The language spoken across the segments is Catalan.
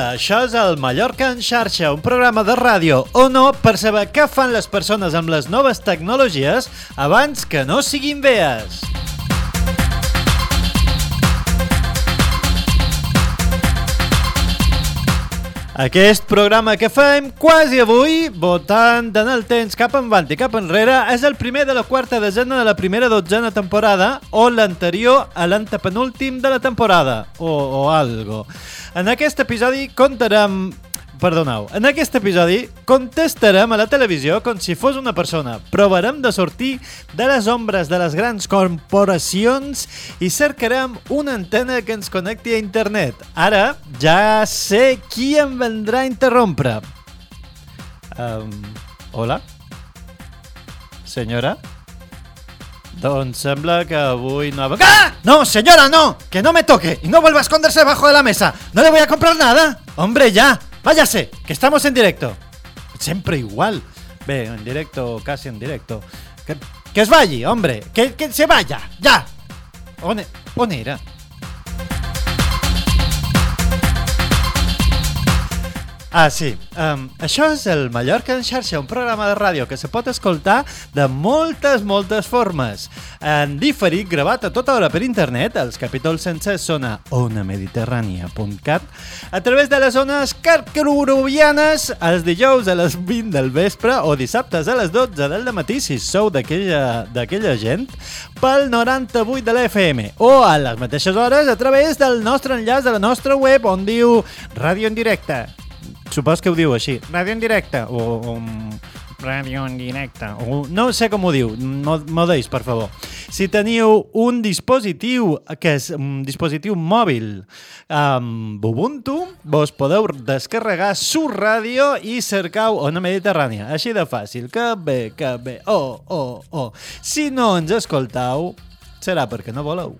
Dia, això és el Mallorca en xarxa, un programa de ràdio o no per saber què fan les persones amb les noves tecnologies abans que no siguin vees. Aquest programa que fem quasi avui, votant en el temps cap avant i cap enrere, és el primer de la quarta desena de la primera dotzena temporada o l'anterior a l'antepenúltim de la temporada, o, o algo. En aquest episodi contarem... Perdoneu, en aquest episodi contestarem a la televisió com si fos una persona. Provarem de sortir de les ombres de les grans corporacions i cercarem una antena que ens connecti a internet. Ara ja sé qui em vendrà a interrompre. Um, hola? Senyora? Doncs sembla que avui no... ¡Ah! No, señora, no! ¡Que no me toque! ¡Y no vuelva a esconderse debajo de la mesa! ¡No le voy a comprar nada! ¡Hombre, ya! ¡Váyase! ¡Que estamos en directo! Siempre igual. Ve, en directo, casi en directo. Que, que es vaya, hombre. Que, que se vaya. ¡Ya! On, e- Ah, sí. Um, això és el Mallorca en xarxa, un programa de ràdio que se pot escoltar de moltes, moltes formes. En diferit, gravat a tota hora per internet, els capítols sencers són a onamediterrània.cat, a través de les zones carcrubianes, els dijous a les 20 del vespre o dissabtes a les 12 del matí, si sou d'aquella gent, pel 98 de la FM, o a les mateixes hores a través del nostre enllaç de la nostra web on diu Ràdio en directe. Supos que ho diu així. Ràdio en directe. O, o ràdio en directe. O, no sé com ho diu. M'ho deis, per favor. Si teniu un dispositiu que és un dispositiu mòbil amb Ubuntu, vos podeu descarregar su ràdio i cercau Ona Mediterrània. Així de fàcil. Que bé, que bé. Oh, oh, oh. Si no ens escoltau, serà perquè no voleu.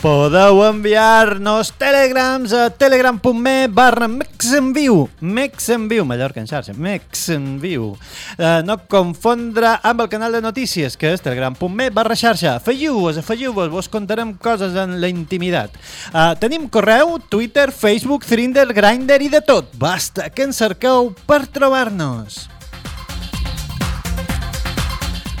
Podeu enviar-nos telegrams a telegram.me barra mexenviu. Mexenviu, Mallorca en xarxa, mexenviu. Uh, no confondre amb el canal de notícies, que és telegram.me barra xarxa. Afegiu-vos, afegiu-vos, vos contarem coses en la intimitat. Uh, tenim correu, Twitter, Facebook, Thrinder, Grindr i de tot. Basta que ens cerqueu per trobar-nos.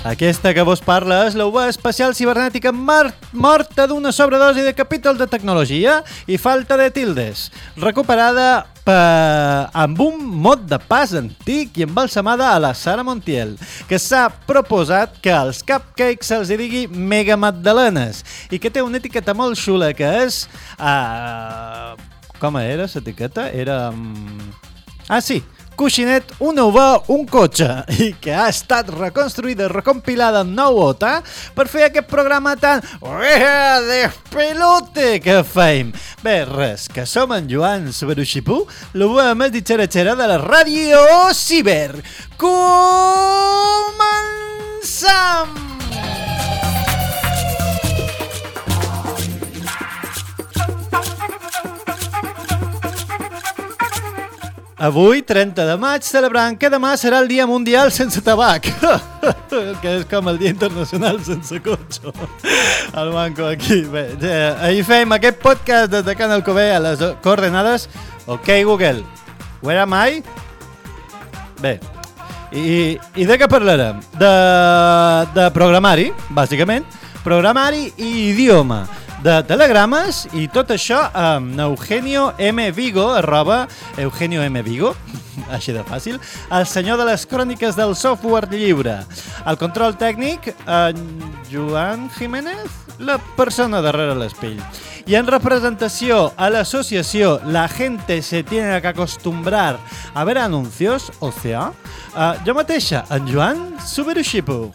Aquesta que vos parla és la UA espacial cibernètica morta d'una sobredosi de capítol de tecnologia i falta de tildes, recuperada per... amb un mot de pas antic i embalsamada a la Sara Montiel, que s'ha proposat que als cupcakes se'ls digui Mega Magdalenes i que té una etiqueta molt xula que és... Uh, com era l'etiqueta? Era... Um... Ah, sí, coixinet, una UV, un cotxe, i que ha estat reconstruïda i recompilada en nou OTA per fer aquest programa tan "Ueha, despelote que fem. Bé, res, que som en Joan Soberuxipú, l'UV més ditxeratxera de la ràdio Ciber. Començam! Avui, 30 de maig, celebrant que demà serà el Dia Mundial sense tabac. que és com el Dia Internacional sense cotxe. El banco aquí. Bé, ja, ahir fem aquest podcast des de Can Alcobé a les coordenades. Ok, Google, where am I? Bé, i, i de què parlarem? De, de programari, bàsicament. Programari i idioma de telegrames i tot això amb Eugenio M. Vigo, arroba Eugenio M. Vigo, així de fàcil, el senyor de les cròniques del software lliure. El control tècnic, en Joan Jiménez, la persona darrere l'espill. I en representació a l'associació La gente se tiene que acostumbrar a ver anuncios, o sea, uh, jo mateixa, en Joan Suberuxipu.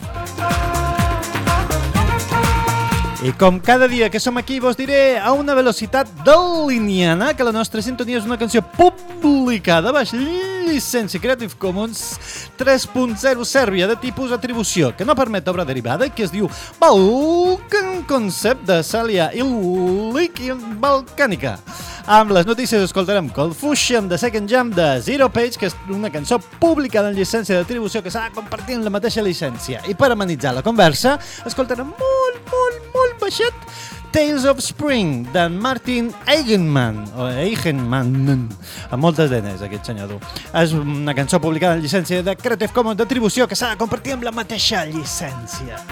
I com cada dia que som aquí vos diré a una velocitat deliniana que la nostra sintonia és una canció publicada baix llicència Creative Commons 3.0 Sèrbia de tipus atribució que no permet obra derivada que es diu Balkan Concept de Salia Illik Balcànica. Amb les notícies escoltarem Confusion de Second Jam de Zero Page, que és una cançó publicada en llicència d'atribució que s'ha de compartir en la mateixa llicència. I per amenitzar la conversa, escoltarem molt, molt, molt baixet Tales of Spring, d'en Martin Eigenman, o Eigenman, amb moltes denes, aquest senyor dur. És una cançó publicada en llicència de Creative Commons d'atribució que s'ha de compartir amb la mateixa llicència.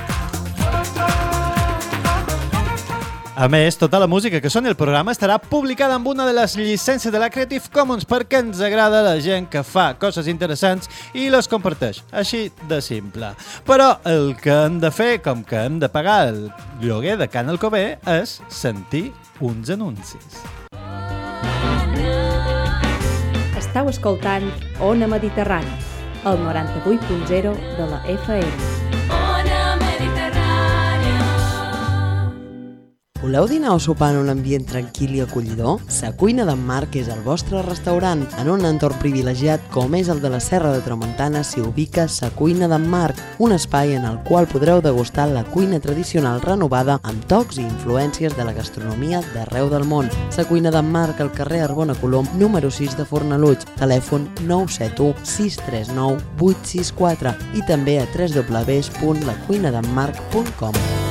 A més, tota la música que soni al programa estarà publicada amb una de les llicències de la Creative Commons perquè ens agrada la gent que fa coses interessants i les comparteix. Així de simple. Però el que hem de fer, com que hem de pagar el lloguer de Can Alcover, és sentir uns anuncis. Estau escoltant Ona Mediterrani, el 98.0 de la FM. Voleu dinar o sopar en un ambient tranquil i acollidor? Sa Cuina d'en Marc és el vostre restaurant. En un entorn privilegiat com és el de la Serra de Tramuntana s'hi ubica Sa Cuina d'en Marc, un espai en el qual podreu degustar la cuina tradicional renovada amb tocs i influències de la gastronomia d'arreu del món. Sa Cuina d'en Marc al carrer Arbona Colom, número 6 de Fornaluig, telèfon 971 639 864 i també a www.lacuinadenmarc.com.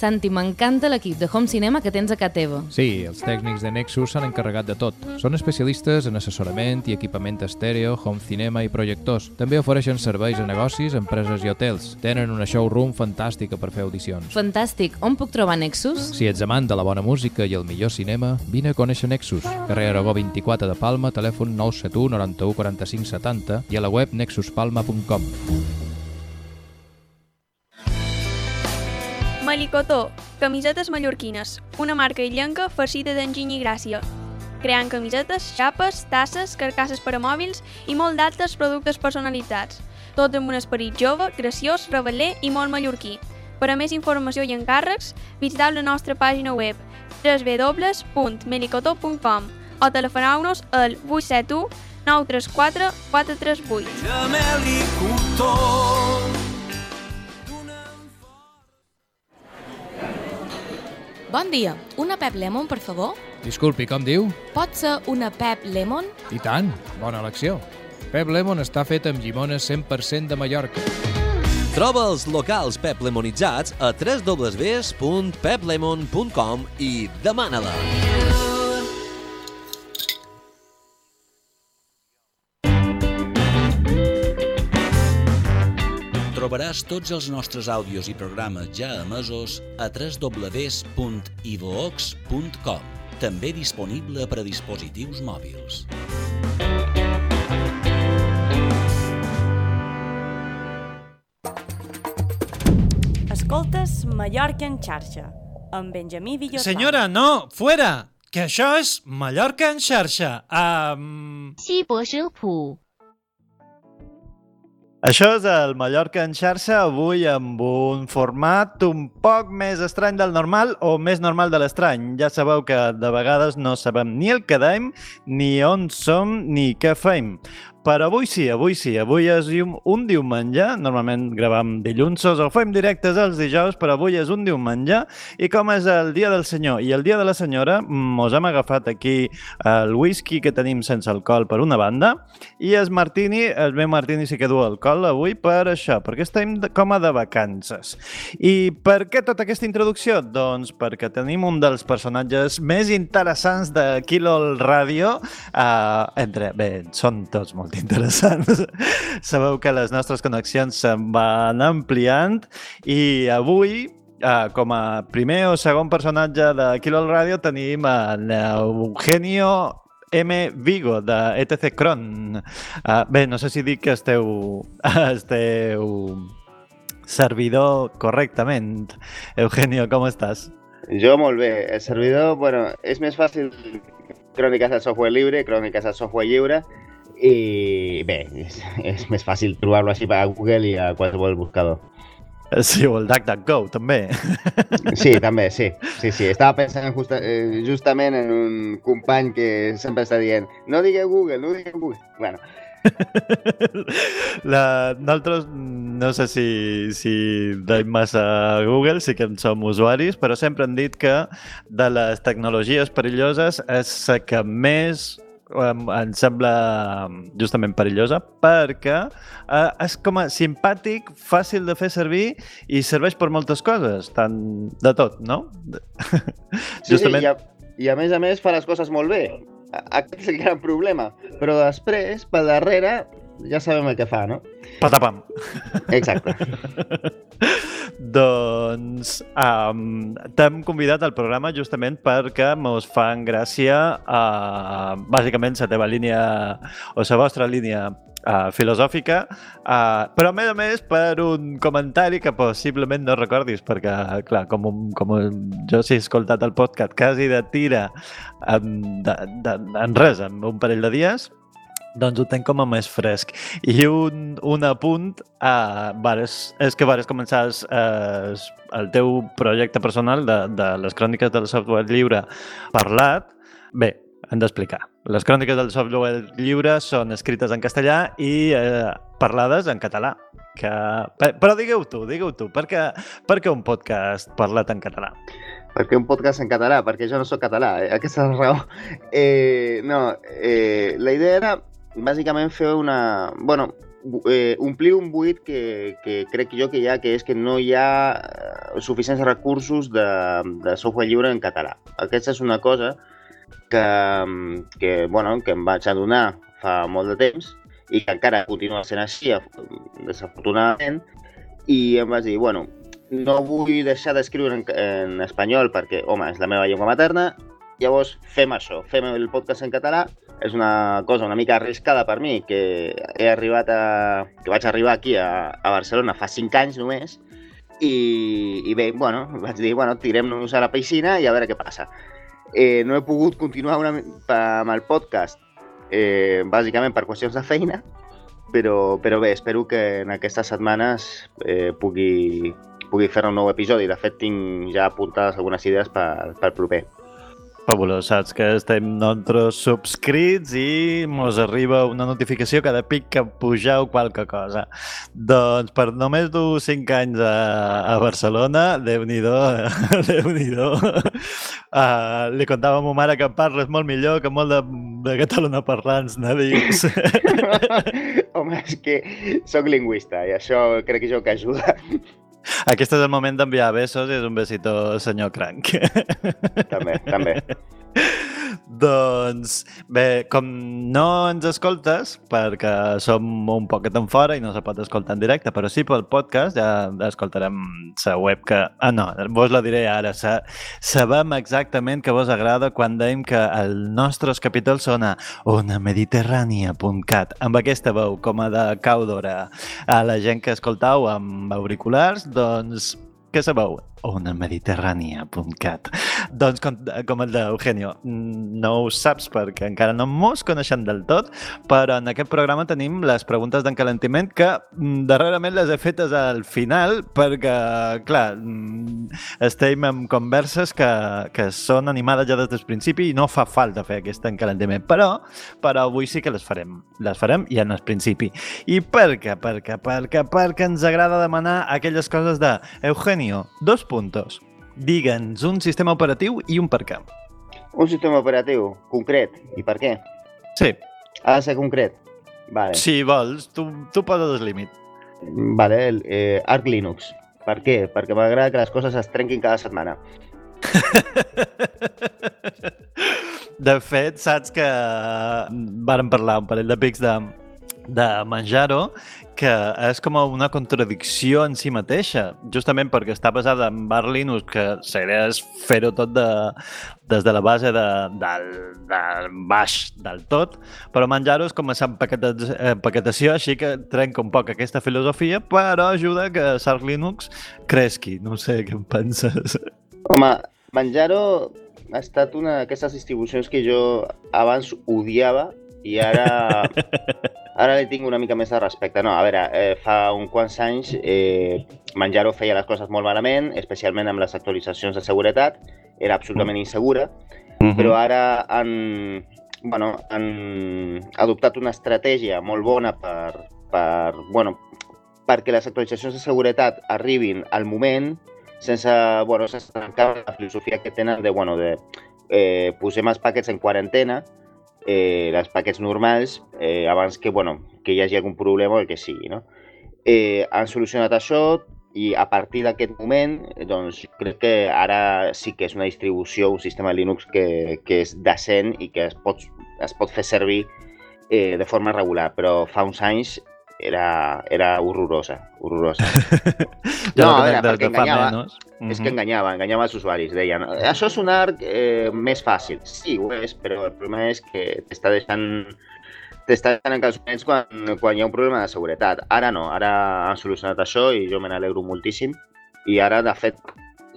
Santi, m'encanta l'equip de Home Cinema que tens a casa teva. Sí, els tècnics de Nexus s'han encarregat de tot. Són especialistes en assessorament i equipament estèreo, home cinema i projectors. També ofereixen serveis a negocis, empreses i hotels. Tenen una showroom fantàstica per fer audicions. Fantàstic. On puc trobar Nexus? Si ets amant de la bona música i el millor cinema, vine a conèixer Nexus. Carrer Aragó 24 de Palma, telèfon 971 91 45 70 i a la web nexuspalma.com. Malicotó, camisetes mallorquines, una marca illenca farcida d'enginy i gràcia. Creant camisetes, xapes, tasses, carcasses per a mòbils i molt d'altres productes personalitzats. Tots amb un esperit jove, graciós, reveler i molt mallorquí. Per a més informació i encàrrecs, visiteu la nostra pàgina web www.melicotó.com o telefoneu-nos al 871 934 438. Bon dia, una Pep Lemon, per favor? Disculpi, com diu? Pot ser una Pep Lemon? I tant, bona elecció. Pep Lemon està fet amb llimones 100% de Mallorca. Troba els locals Pep Lemonitzats a www.peplemon.com i demana-la. Trobaràs tots els nostres àudios i programes ja emesos a www.ivox.com, també disponible per a dispositius mòbils. Escoltes Mallorca en xarxa, amb Benjamí Villotà. Senyora, no, fuera! Que això és Mallorca en xarxa. Um... 西博生普。 això és el Mallorca en xarxa, avui amb un format un poc més estrany del normal o més normal de l'estrany. Ja sabeu que de vegades no sabem ni el que dèiem, ni on som, ni què fem. Però avui sí, avui sí, avui és un, diumenge, normalment gravam dilluns o fem directes els dijous, però avui és un diumenge, i com és el dia del senyor? I el dia de la senyora, mos hem agafat aquí el whisky que tenim sense alcohol per una banda, i el martini, el meu martini sí que du alcohol avui per això, perquè estem com a de vacances. I per què tota aquesta introducció? Doncs perquè tenim un dels personatges més interessants de Kilo Ràdio, uh, entre, bé, són tots molt interessants. Sabeu que les nostres connexions se'n van ampliant i avui Uh, com a primer o segon personatge de Kilo Ràdio tenim a Eugenio M. Vigo, de ETC Cron. Uh, bé, no sé si dic que esteu, esteu servidor correctament. Eugenio, com estàs? Jo molt bé. El servidor, bueno, és més fàcil cròniques de software lliure, cròniques de software lliure, i bé, és, és més fàcil trobar-lo així a Google i a qualsevol buscador. Sí, o el DuckDuckGo, també. Sí, també, sí. Sí, sí. Estava pensant justa, eh, justament en un company que sempre està dient no digueu Google, no digueu Google. Bueno, La, nosaltres no sé si, si deim massa a Google, sí que en som usuaris, però sempre han dit que de les tecnologies perilloses és la que més em, em sembla justament perillosa perquè eh, és com a simpàtic, fàcil de fer servir i serveix per moltes coses, tant de tot, no? Sí, Justament... sí, i a, i a més a més fa les coses molt bé. Aquest és el gran problema. Però després, per darrere, ja sabem el que fa, no? Patapam. Exacte. doncs um, t'hem convidat al programa justament perquè mos fan gràcia uh, bàsicament la teva línia o la vostra línia uh, filosòfica, uh, però a més a més per un comentari que possiblement no recordis, perquè, clar, com, un, com un, jo sí he escoltat el podcast quasi de tira en, de, de, en res, en un parell de dies, doncs ho tenc com a més fresc. I un, un apunt, uh, vares, és que vares començar es, es, el teu projecte personal de, de les cròniques del software lliure parlat. Bé, hem d'explicar. Les cròniques del software lliure són escrites en castellà i eh, parlades en català. Que... pe- Però digueu tu, digueu tu, per què, per què un podcast parlat en català? Perquè un podcast en català, perquè jo no sóc català, eh? aquesta és la raó. Eh, no, eh, la idea era bàsicament fer una... Bueno, bu- eh, omplir un buit que, que crec jo que hi ha, que és que no hi ha eh, suficients recursos de, de software lliure en català. Aquesta és una cosa que, mm, que, bueno, que em vaig adonar fa molt de temps i que encara continua sent així, af- desafortunadament, i em vaig dir, bueno, no vull deixar d'escriure en, en espanyol perquè, home, és la meva llengua materna, llavors fem això, fem el podcast en català, és una cosa una mica arriscada per mi, que he arribat a... que vaig arribar aquí a, a Barcelona fa 5 anys només, i, i bé, bueno, vaig dir, bueno, tirem-nos a la piscina i a veure què passa. Eh, no he pogut continuar una, amb el podcast, eh, bàsicament per qüestions de feina, però, però bé, espero que en aquestes setmanes eh, pugui, pugui fer un nou episodi. De fet, tinc ja apuntades algunes idees per, per proper. Fabulós, saps que estem nosaltres subscrits i mos arriba una notificació cada pic que pugeu qualque cosa. Doncs per només dur 5 anys a, a Barcelona, Déu-n'hi-do, Déu-n'hi-do. Uh, li contava a ma mare que parles molt millor que molt de, de catalana parlants nadius. Home, és que sóc lingüista i això crec jo que ajuda. Aquest és el moment d'enviar besos i és un besito, senyor Crank. També, també. Doncs bé, com no ens escoltes, perquè som un poquet en fora i no se pot escoltar en directe, però sí pel podcast, ja escoltarem la web que... Ah, no, vos la diré ara. Sa, sabem exactament que vos agrada quan deim que els nostres capítols són a onamediterrània.cat, amb aquesta veu com a de caudora. A la gent que escoltau amb auriculars, doncs què sabeu? onamediterrània.cat Doncs com, com el d'Eugenio, no ho saps perquè encara no mos coneixem del tot, però en aquest programa tenim les preguntes d'encalentiment que mm, darrerament les he fetes al final perquè, clar, mm, estem en converses que, que són animades ja des del principi i no fa falta fer aquest encalentiment, però, però avui sí que les farem. Les farem i en el principi. I per què? Perquè, perquè, perquè ens agrada demanar aquelles coses de Eugenio, dos puntos. Digue'ns un sistema operatiu i un per què. Un sistema operatiu concret. I per què? Sí. Ha de ser concret. Vale. Si vols, tu, tu poses límit. Vale, el, eh, Arc Linux. Per què? Perquè m'agrada que les coses es trenquin cada setmana. De fet, saps que vàrem parlar un parell de pics de, de menjar-ho, que és com una contradicció en si mateixa, justament perquè està basada en Bar Linux, que seria fer-ho tot de, des de la base de, del, del baix del tot, però menjar-ho és com a empaqueta- empaquetació, així que trenca un poc aquesta filosofia, però ajuda que Sark Linux cresqui. No sé què en penses. Home, Manjaro ha estat una d'aquestes distribucions que jo abans odiava i ara ara li tinc una mica més de respecte. No, a veure, eh, fa uns quants anys eh, Manjaro feia les coses molt malament, especialment amb les actualitzacions de seguretat, era absolutament insegura, Mhm. però ara han, bueno, han adoptat una estratègia molt bona per, per, bueno, perquè les actualitzacions de seguretat arribin al moment sense, bueno, sense trencar la filosofia que tenen de, bueno, de eh, posem els paquets en quarantena, eh, els paquets normals, eh, abans que, bueno, que hi hagi algun problema o el que sigui, no? Eh, han solucionat això i a partir d'aquest moment, doncs, crec que ara sí que és una distribució, un sistema Linux que, que és decent i que es pot, es pot fer servir eh, de forma regular, però fa uns anys era, era horrorosa, horrorosa. No, a crec veure, de- perquè enganyava, menys. és que enganyava, enganyava els usuaris, deien, això és un arc eh, més fàcil. Sí, ho és, però el problema és que t'està deixant t'està deixant en calçonets quan, quan hi ha un problema de seguretat. Ara no, ara han solucionat això i jo me n'alegro moltíssim. I ara, de fet,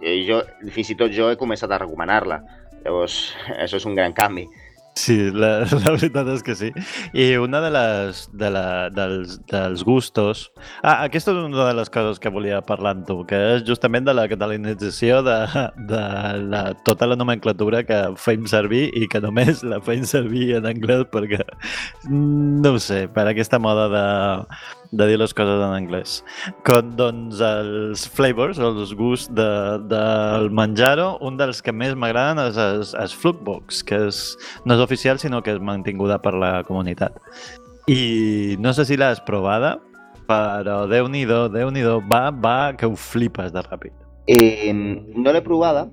eh, jo, fins i tot jo he començat a recomanar-la. Llavors, això és un gran canvi. Sí, la, la veritat és que sí. I una de les, de la, dels, dels gustos... Ah, aquesta és una de les coses que volia parlar amb tu, que és justament de la catalanització de, de la, tota la nomenclatura que feim servir i que només la feim servir en anglès perquè, no sé, per aquesta moda de, de dir les coses en anglès. Com, doncs, els flavors, els gusts de, del menjar-ho, un dels que més m'agraden és, és Flugbox, que és, no és oficial, sinó que és mantinguda per la comunitat. I no sé si l'has provada, però Déu-n'hi-do, déu nhi va, va, que ho flipes de ràpid. Eh, no l'he provada,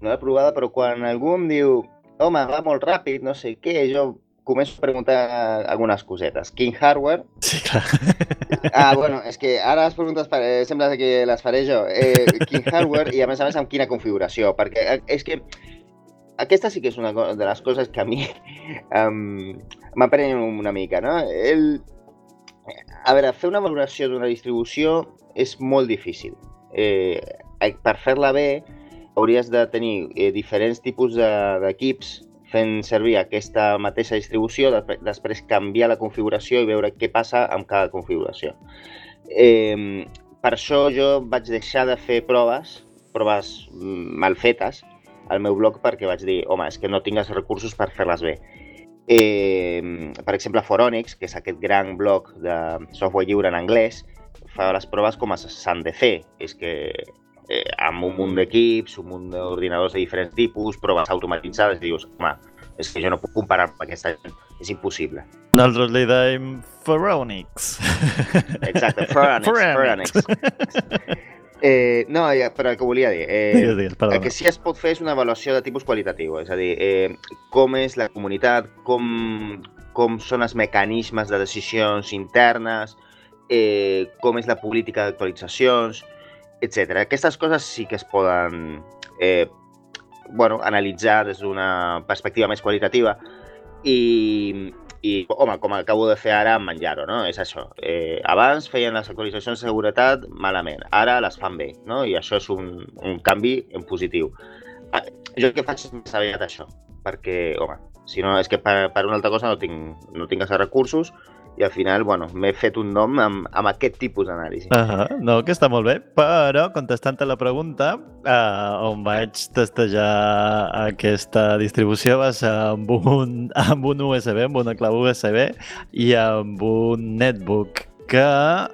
no l'he provada, però quan algú em diu home, va molt ràpid, no sé què, jo començo a preguntar algunes cosetes. King Hardware... Sí, clar. Ah, bueno, és que ara les preguntes eh, sembla que les faré jo. Eh, King Hardware i a més a més amb quina configuració, perquè eh, és que aquesta sí que és una de les coses que a mi um, una mica, no? El, a veure, fer una valoració d'una distribució és molt difícil. Eh, per fer-la bé hauries de tenir eh, diferents tipus de- d'equips fent servir aquesta mateixa distribució, després, canviar la configuració i veure què passa amb cada configuració. Eh, per això jo vaig deixar de fer proves, proves mm, mal fetes, al meu blog perquè vaig dir, home, és que no tinc els recursos per fer-les bé. Eh, per exemple, Foronix, que és aquest gran blog de software lliure en anglès, fa les proves com s'han de fer. És que eh, amb un munt d'equips, un munt d'ordinadors de diferents tipus, proves automatitzades, dius, home, és que jo no puc comparar amb aquesta gent, és impossible. Nosaltres li deim Foronix. Exacte, Foronix. Foronix. Eh, no, ja, però el que volia dir, eh, Digues, digues, perdona. el que sí es pot fer és una avaluació de tipus qualitatiu, és a dir, eh, com és la comunitat, com, com són els mecanismes de decisions internes, eh, com és la política d'actualitzacions, etc. Aquestes coses sí que es poden eh, bueno, analitzar des d'una perspectiva més qualitativa i, i, home, com acabo de fer ara amb Manjaro, no? És això. Eh, abans feien les actualitzacions de seguretat malament, ara les fan bé, no? I això és un, un canvi en positiu. Ah, Jo el que faig és més aviat això, perquè, home, si no, és que per, per una altra cosa no tinc, no tinc els recursos i al final, bueno, m'he fet un nom amb, amb aquest tipus d'anàlisi. Uh No, que està molt bé, però contestant a la pregunta, uh, on vaig testejar aquesta distribució va ser amb un, amb un USB, amb una clau USB i amb un netbook que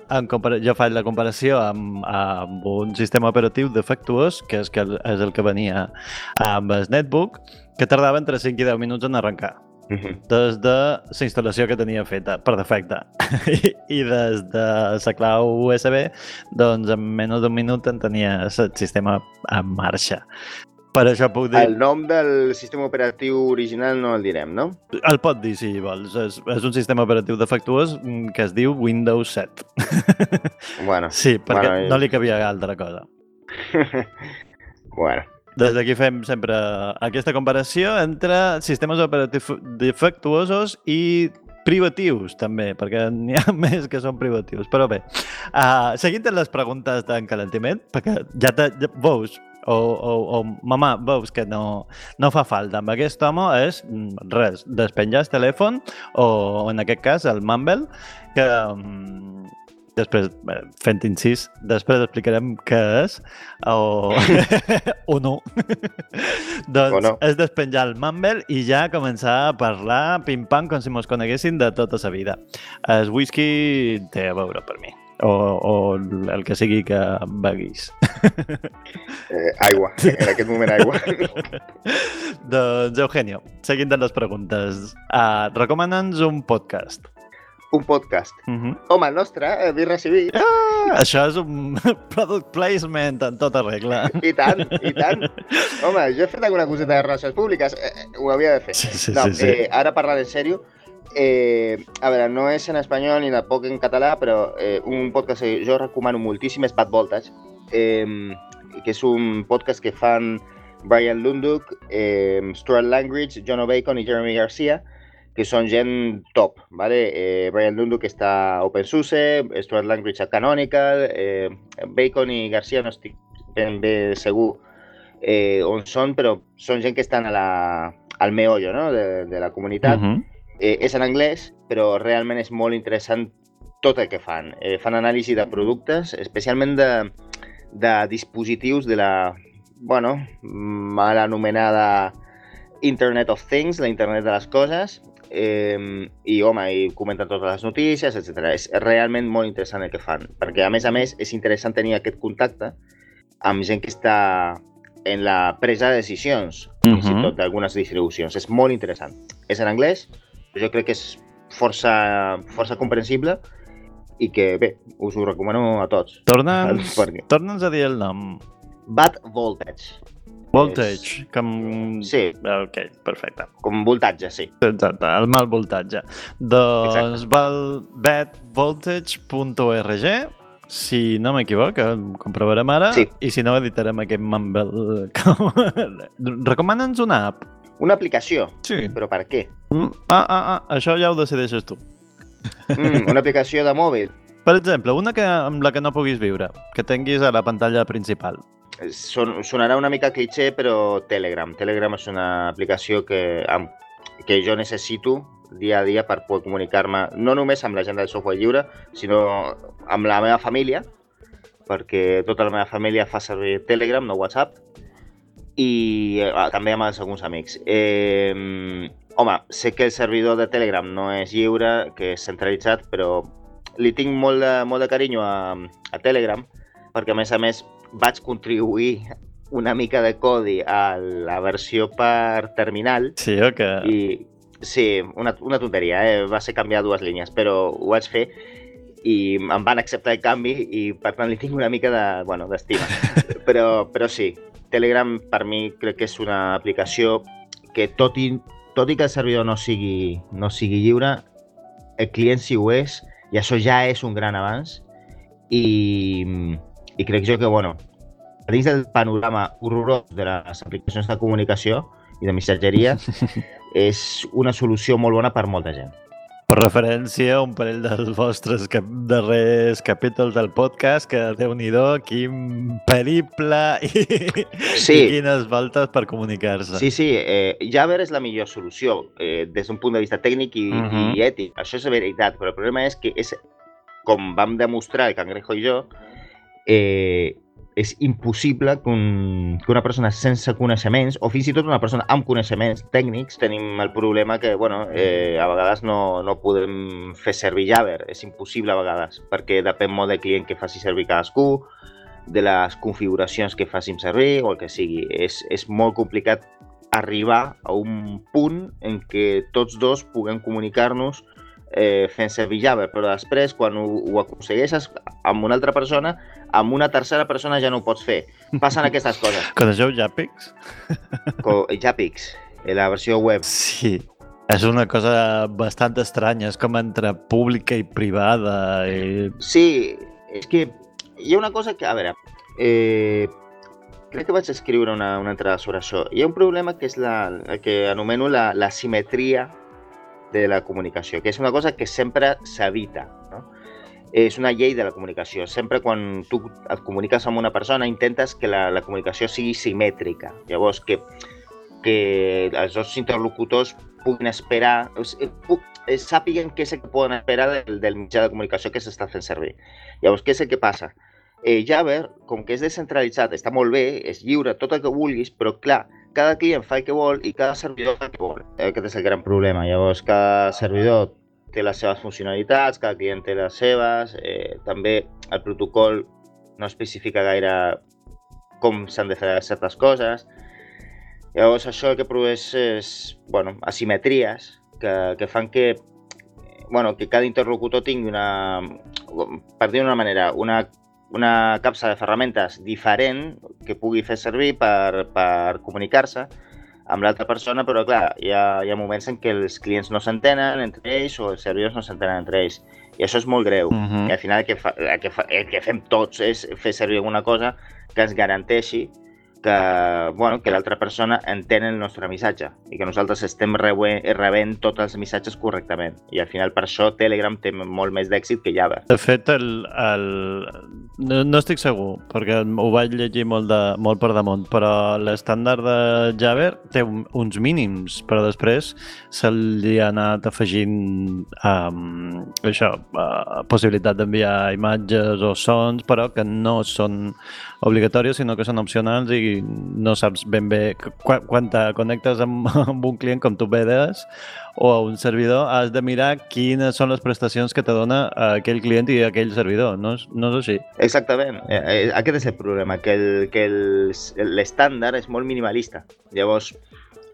en jo faig la comparació amb, amb un sistema operatiu defectuós, que és, que és el que venia amb el netbook, que tardava entre 5 i 10 minuts en arrencar des de la instal·lació que tenia feta per defecte I, i des de la clau USB doncs en menys d'un minut en tenia el sistema en marxa per això puc dir... El nom del sistema operatiu original no el direm, no? El pot dir si vols. És, és un sistema operatiu defectuós mm, que es diu Windows 7. Bueno, Sí, perquè bueno, no li cabia altra cosa. Bueno. Des d'aquí fem sempre aquesta comparació entre sistemes operatius defectuosos i privatius, també, perquè n'hi ha més que són privatius. Però bé, uh, seguint amb les preguntes d'encalentiment, perquè ja, te, ja veus, o, o, o mamà, veus que no, no fa falta. Amb aquest home és mm, res, despenjar el telèfon o, en aquest cas, el Mumble, que mm, després, eh, fent incís, després explicarem què és o, o no. doncs O no. és despenjar el Mumble i ja començar a parlar pim-pam com si mos coneguessin de tota la vida. El whisky té a veure per mi. O, o el que sigui que beguis. Eh, aigua, en aquest moment aigua. doncs, Eugenio, seguint amb les preguntes. Uh, Recomana'ns un podcast. Un podcast. Uh -huh. Home, el nostre, eh, Birra Civil. Ah, això és un product placement en tota regla. I tant, i tant. Home, jo he fet alguna coseta de relacions públiques, eh, eh, ho havia de fer. Sí, sí, no, sí, sí. Eh, ara parlant en sèrio, eh, a veure, no és en espanyol ni tampoc en català, però eh, un podcast que jo recomano moltíssim és Bad Voltage, eh, que és un podcast que fan Brian Lunduk, eh, Stuart Langridge, John O'Bacon i Jeremy Garcia, que són gent top, ¿vale? Eh, Brian Lunduk està a OpenSUSE, Stuart Langridge a Canonical, eh, Bacon i Garcia no estic ben bé segur eh, on són, però són gent que estan a la, al meollo no? de, de la comunitat. Mhm. eh, és en anglès, però realment és molt interessant tot el que fan. Eh, fan anàlisi de productes, especialment de, de dispositius de la, bueno, mal anomenada Internet of Things, la Internet de les coses, eh, i home, i comenten totes les notícies, etc. És realment molt interessant el que fan, perquè a més a més és interessant tenir aquest contacte amb gent que està en la presa de decisions, fins i Mhm. tot d'algunes distribucions. És molt interessant. És en anglès, però jo crec que és força, força comprensible i que, bé, us ho recomano a tots. Torna'ns Perquè- torna'ns a dir el nom. Bad Voltage. Voltage, com... Sí. Ok, perfecte. Com voltatge, sí. Exacte, el mal voltatge. Doncs val badvoltage.org si no m'equivoc, em comprovarem ara, Sí. i si no editarem aquest Mumble. Com... Recomana'ns una app. Una aplicació. Sí. Però per què? Mm, Ah, ah, ah, això ja ho decideixes tu. Mm, una aplicació de mòbil. Per exemple, una que, amb la que no puguis viure, que tinguis a la pantalla principal. Son, sonarà una mica cliché, però Telegram. Telegram és una aplicació que, amb, que jo necessito dia a dia per poder comunicar-me no només amb la gent del software lliure, sinó amb la meva família, perquè tota la meva família fa servir Telegram, no WhatsApp, i eh, també amb els alguns amics. Eh, home, sé que el servidor de Telegram no és lliure, que és centralitzat, però li tinc molt de, molt de carinyo a, a Telegram, perquè a més a més vaig contribuir una mica de codi a la versió per terminal. Sí, o que... I, sí, una, una tonteria, eh? va ser canviar dues línies, però ho vaig fer i em van acceptar el canvi i per tant li tinc una mica de, bueno, d'estima. però, però sí, Telegram per mi crec que és una aplicació que tot i, tot i que el servidor no sigui, no sigui lliure, el client sí ho és i això ja és un gran avanç i, i crec jo que, bueno, a dins del panorama horrorós de les aplicacions de comunicació i de missatgeria, és una solució molt bona per molta gent. Per referència un parell dels vostres cap darrers capítols del podcast, que déu nhi quin periple i, Sí. i quines voltes per comunicar-se. Sí, sí, eh, Jabber és la millor solució eh, des d'un punt de vista tècnic i, Mhm. i ètic. Això és veritat, però el problema és que, és, com vam demostrar el Cangrejo i jo, eh, és impossible que, un, que una persona sense coneixements, o fins i tot una persona amb coneixements tècnics, tenim el problema que, bueno, eh, a vegades no, no podem fer servir Jabber. És impossible a vegades, perquè depèn molt del client que faci servir cadascú, de les configuracions que facin servir o el que sigui. És, és molt complicat arribar a un punt en què tots dos puguem comunicar-nos eh, fent servir Java, però després, quan ho, ho aconsegueixes amb una altra persona, amb una tercera persona ja no ho pots fer. Passen aquestes coses. Coneixeu Japix? Co- Japix, eh, la versió web. Sí. És una cosa bastant estranya, és com entre pública i privada. I... Sí, és que hi ha una cosa que, a veure, eh, crec que vaig escriure una, una entrada sobre això. Hi ha un problema que és la, que anomeno la, la simetria de la comunicació, que és una cosa que sempre s'evita. No? és una llei de la comunicació. Sempre quan tu et comuniques amb una persona intentes que la, la comunicació sigui simètrica. Llavors, que, que els dos interlocutors puguin esperar, eh, eh, sàpiguen què és el que poden esperar del, del mitjà de comunicació que s'està fent servir. Llavors, què és el que passa? Eh, Jabber, com que és descentralitzat, està molt bé, és lliure, tot el que vulguis, però clar, cada client fa el que vol i cada servidor fa el que vol. Aquest és el gran problema. Llavors, cada servidor té les seves funcionalitats, cada client té les seves, eh, també el protocol no especifica gaire com s'han de fer certes coses. Llavors, això el que produeix és, bueno, asimetries que, que fan que, bueno, que cada interlocutor tingui una, per dir d'una manera, una, una capsa de ferramentes diferent que pugui fer servir per, per comunicar-se amb l'altra persona, però clar, hi ha, hi ha moments en què els clients no s'entenen entre ells o els servidors no s'entenen entre ells. I això és molt greu. Mhm. I al final el que, fa, el, que fa, el que fem tots és fer servir alguna cosa que ens garanteixi que, bueno, que l'altra persona entén el nostre missatge i que nosaltres estem rebent, rebent tots els missatges correctament. I al final per això Telegram té molt més d'èxit que Java. De fet, el, el... No, no estic segur, perquè ho vaig llegir molt, de, molt per damunt, però l'estàndard de Java té un, uns mínims, però després se li ha anat afegint um, això, uh, possibilitat d'enviar imatges o sons, però que no són obligatoris, sinó que són opcionals i no saps ben bé quan, quan te connectes amb, amb un client com tu vedes o a un servidor, has de mirar quines són les prestacions que te dona aquell client i aquell servidor, no és, no és així? Exactament. Eh, eh, aquest és el problema, que l'estàndard és molt minimalista. Llavors,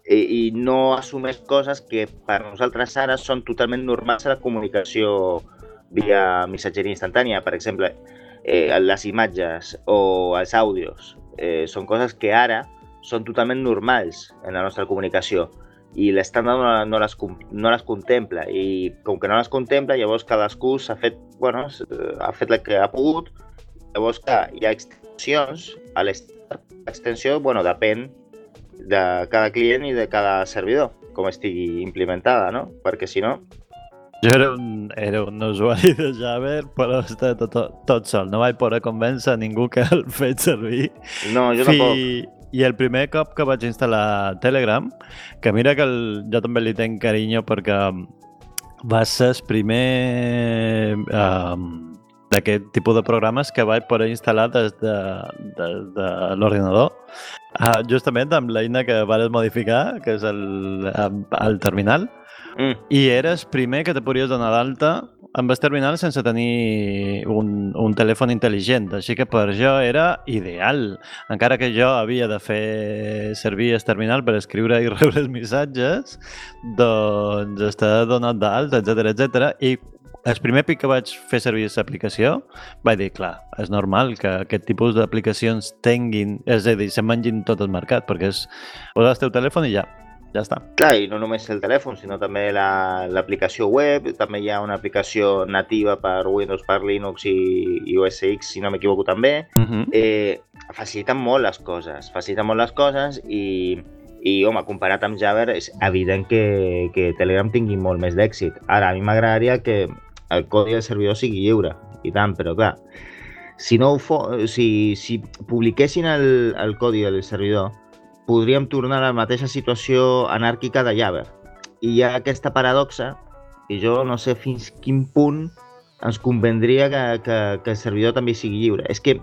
i, i no assumeix coses que per nosaltres ara són totalment normals a la comunicació via missatgeria instantània. Per exemple, eh, les imatges o els àudios eh, són coses que ara són totalment normals en la nostra comunicació i l'estàndard no, no, les, no les contempla. I com que no les contempla llavors cadascú s'ha fet, bueno, ha fet el que ha pogut. Llavors clar, hi ha extensions a l'extensió bueno, depèn de cada client i de cada servidor com estigui implementada, no? Perquè si no, Jo era un, era un usuari de Java, però estava tot, tot sol. No vaig poder convèncer ningú que el fet servir. No, jo Fi... I el primer cop que vaig instal·lar Telegram, que mira que el, jo també li tenc carinyo perquè va ser el primer um, d'aquest tipus de programes que vaig poder instal·lar des de, des de l'ordinador. Uh, justament amb l'eina que vas modificar, que és el, el terminal, mm. i eres primer que te podries donar d'alta amb el terminal sense tenir un, un telèfon intel·ligent, així que per jo era ideal. Encara que jo havia de fer servir el terminal per escriure i rebre els missatges, doncs està donat d'alta, etc etc. I el primer pic que vaig fer servir aquesta aplicació, vaig dir, clar, és normal que aquest tipus d'aplicacions tinguin, és a dir, se'n mengin tot el mercat, perquè és posar el teu telèfon i ja, ja està. Clar, i no només el telèfon, sinó també la- l'aplicació web, també hi ha una aplicació nativa per Windows, per Linux i, i OS X, si no m'equivoco també. Uh -huh. eh, faciliten molt les coses, faciliten molt les coses i, i home, comparat amb Java és evident que, que Telegram tingui molt més d'èxit. Ara, a mi m'agradaria que el codi del servidor sigui lliure, i tant, però clar, si no ho fo si, si publiquessin el, el codi del servidor, podríem tornar a la mateixa situació anàrquica de Java. I hi ha aquesta paradoxa i jo no sé fins quin punt ens convendria que, que, que el servidor també sigui lliure. És que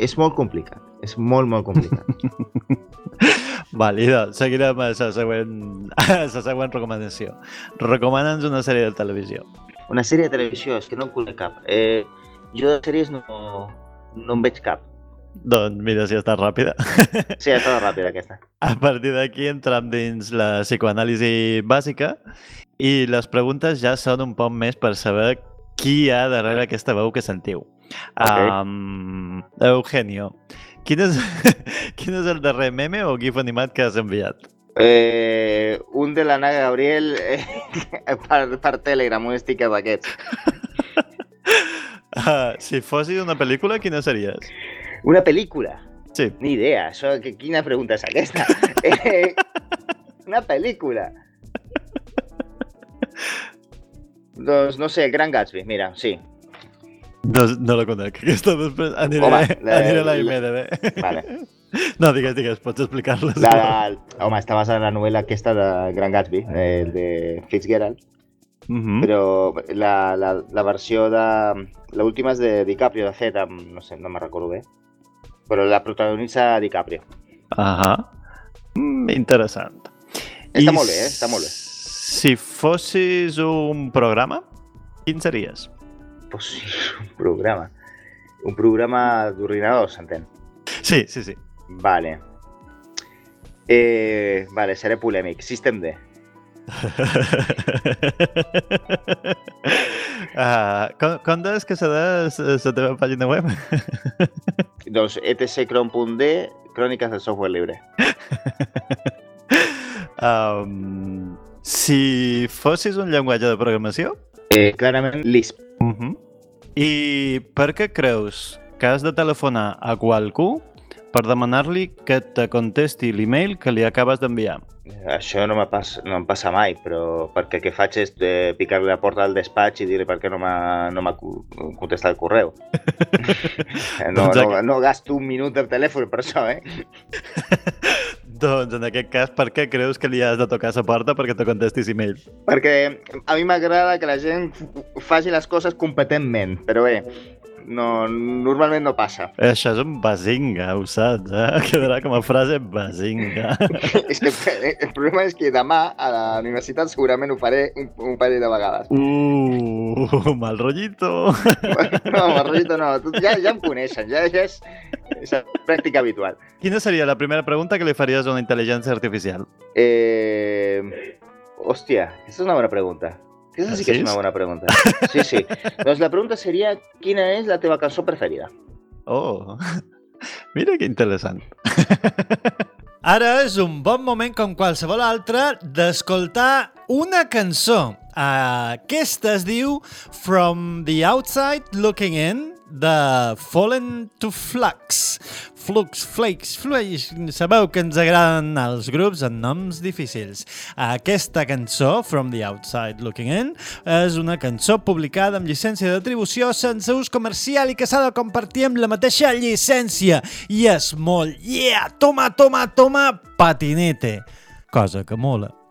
és molt complicat, és molt, molt complicat. Vàlida, seguirem a la següent, la següent recomanació. Recomana'ns una sèrie de televisió. Una sèrie de televisió, és que no en conec cap. Eh, jo de sèries no, no en veig cap. Doncs mira si està ràpida. Sí, estat ràpida aquesta. A partir d'aquí entram dins la psicoanàlisi bàsica i les preguntes ja són un poc més per saber qui hi ha darrere aquesta veu que sentiu. Ok. Um, Eugenio, quin és, quin és el darrer meme o gif animat que has enviat? Eh, un de l'Anna Gabriel eh, per, per Telegram, un sticker d'aquests. Uh, si fossis una pel·lícula, quina series? Una pel·lícula? Sí. Ni idea, això, que, quina pregunta és aquesta? eh, una pel·lícula? Doncs no sé, Gran Gatsby, mira, sí. No, no la conec. Aquesta després aniré, Home, la- aniré a la la- IMDB. Vale. No, digues, digues, pots explicar-la. La, la, home, està basada en la novel·la aquesta de Gran Gatsby, el de Fitzgerald, Mhm. però la, la, la versió de... L'última és de DiCaprio, de fet, amb, no sé, no me'n recordo bé, però la protagonitza DiCaprio. Ahà. Mm, interessant. Està molt bé, eh? Està molt bé. Si fossis un programa, quin series? Pues sí, un programa. Un programa d'ordinador, s'entén? Sí, sí, sí. Vale. Eh, vale, seré polèmic. System D. uh, com, deies que serà la teva pàgina web? Doncs etccron.d, cròniques del software libre. um, si fossis un llenguatge de programació? Eh, clarament Lisp. Uh -huh. I per què creus que has de telefonar a qualcú per demanar-li que te contesti l'email que li acabes d'enviar? Això no, pas, no em passa mai, però perquè el que faig és eh, picar-li la porta al despatx i dir-li per què no m'ha no contestat el correu. no, Doncs no, aquí- no gasto un minut de telèfon per això, eh? Doncs en aquest cas, per què creus que li has de tocar la porta perquè te contestis email? Perquè a mi m'agrada que la gent faci les coses competentment, però bé, no, normalment no passa. Això és un bazinga, ho saps, eh? Quedarà com a frase bazinga. és que eh, el problema és que demà a la universitat segurament ho faré un, un parell de vegades. Uh, mal rollito. No, Marrito, no, tu, ja, ja em coneixen, ja, ja és, és pràctica habitual. Quina seria la primera pregunta que li faries a una intel·ligència artificial? Eh... Hòstia, aquesta és una bona pregunta. Aquesta sí que és ¿Así una bona pregunta. Sí, sí. Doncs la pregunta seria, quina és la teva cançó preferida? Oh, mira que interessant. Ara és un bon moment, com qualsevol altre, d'escoltar una cançó. Aquesta es diu From the Outside Looking In, de Fallen to Flux. Flux, Flakes, Flakes... Sabeu que ens agraden els grups amb noms difícils. Aquesta cançó, From the Outside Looking In, és una cançó publicada amb llicència d'atribució sense ús comercial i que s'ha de compartir amb la mateixa llicència. I és molt, yeah, toma, toma, toma, patinete. Cosa que mola.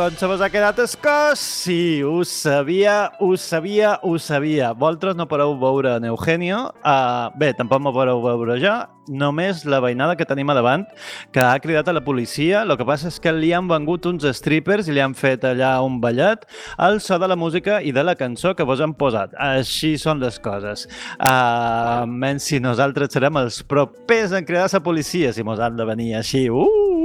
Com se vos ha quedat escós? Sí, ho sabia, ho sabia, ho sabia. Vosaltres no podeu veure en Eugenio. Uh, bé, tampoc me podeu veure jo. Només la veïnada que tenim a davant, que ha cridat a la policia. El que passa és que li han vengut uns strippers i li han fet allà un ballet al so de la música i de la cançó que vos han posat. Així són les coses. Uh, menys si nosaltres serem els propers en cridar a la policia, si mos han de venir així. Uh,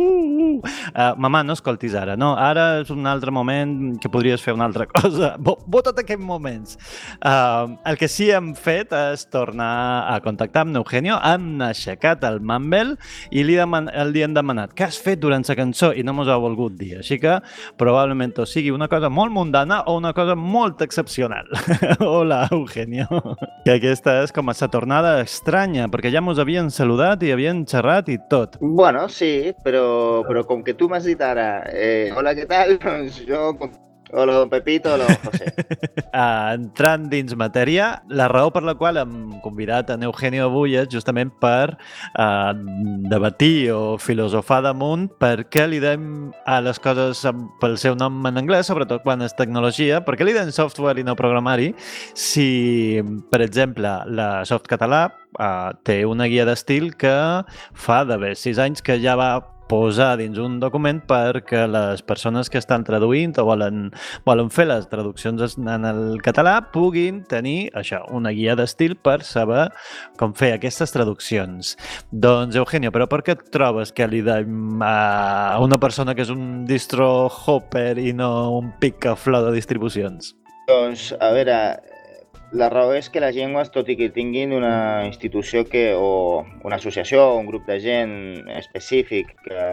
uh, mamà, no escoltis ara, no? Ara és un altre moment que podries fer una altra cosa. Bo, bota't aquests moments. Uh, el que sí hem fet és tornar a contactar amb Eugenio, hem aixecat el Mumble i li, deman li hem demanat què has fet durant la cançó i no mos ha volgut dir. Així que probablement o sigui una cosa molt mundana o una cosa molt excepcional. Hola, Eugenio. Que aquesta és com a sa tornada estranya, perquè ja mos havien saludat i havien xerrat i tot. Bueno, sí, però, però com que tu m'has dit ara, eh, hola, què tal? Doncs jo, hola, don Pepito, hola, José. Uh, entrant dins matèria, la raó per la qual hem convidat en Eugenio avui és justament per uh, debatir o filosofar damunt per què li dem a les coses pel seu nom en anglès, sobretot quan és tecnologia, per què li dem software i no programari si, per exemple, la Soft Català uh, té una guia d'estil que fa d'haver sis anys que ja va posar dins un document perquè les persones que estan traduint o volen, volen fer les traduccions en el català puguin tenir això, una guia d'estil per saber com fer aquestes traduccions. Doncs, Eugenio, però per què et trobes que li dem a una persona que és un distro hopper i no un picaflor de distribucions? Doncs, a veure, la raó és que les llengües, tot i que tinguin una institució que, o una associació o un grup de gent específic que,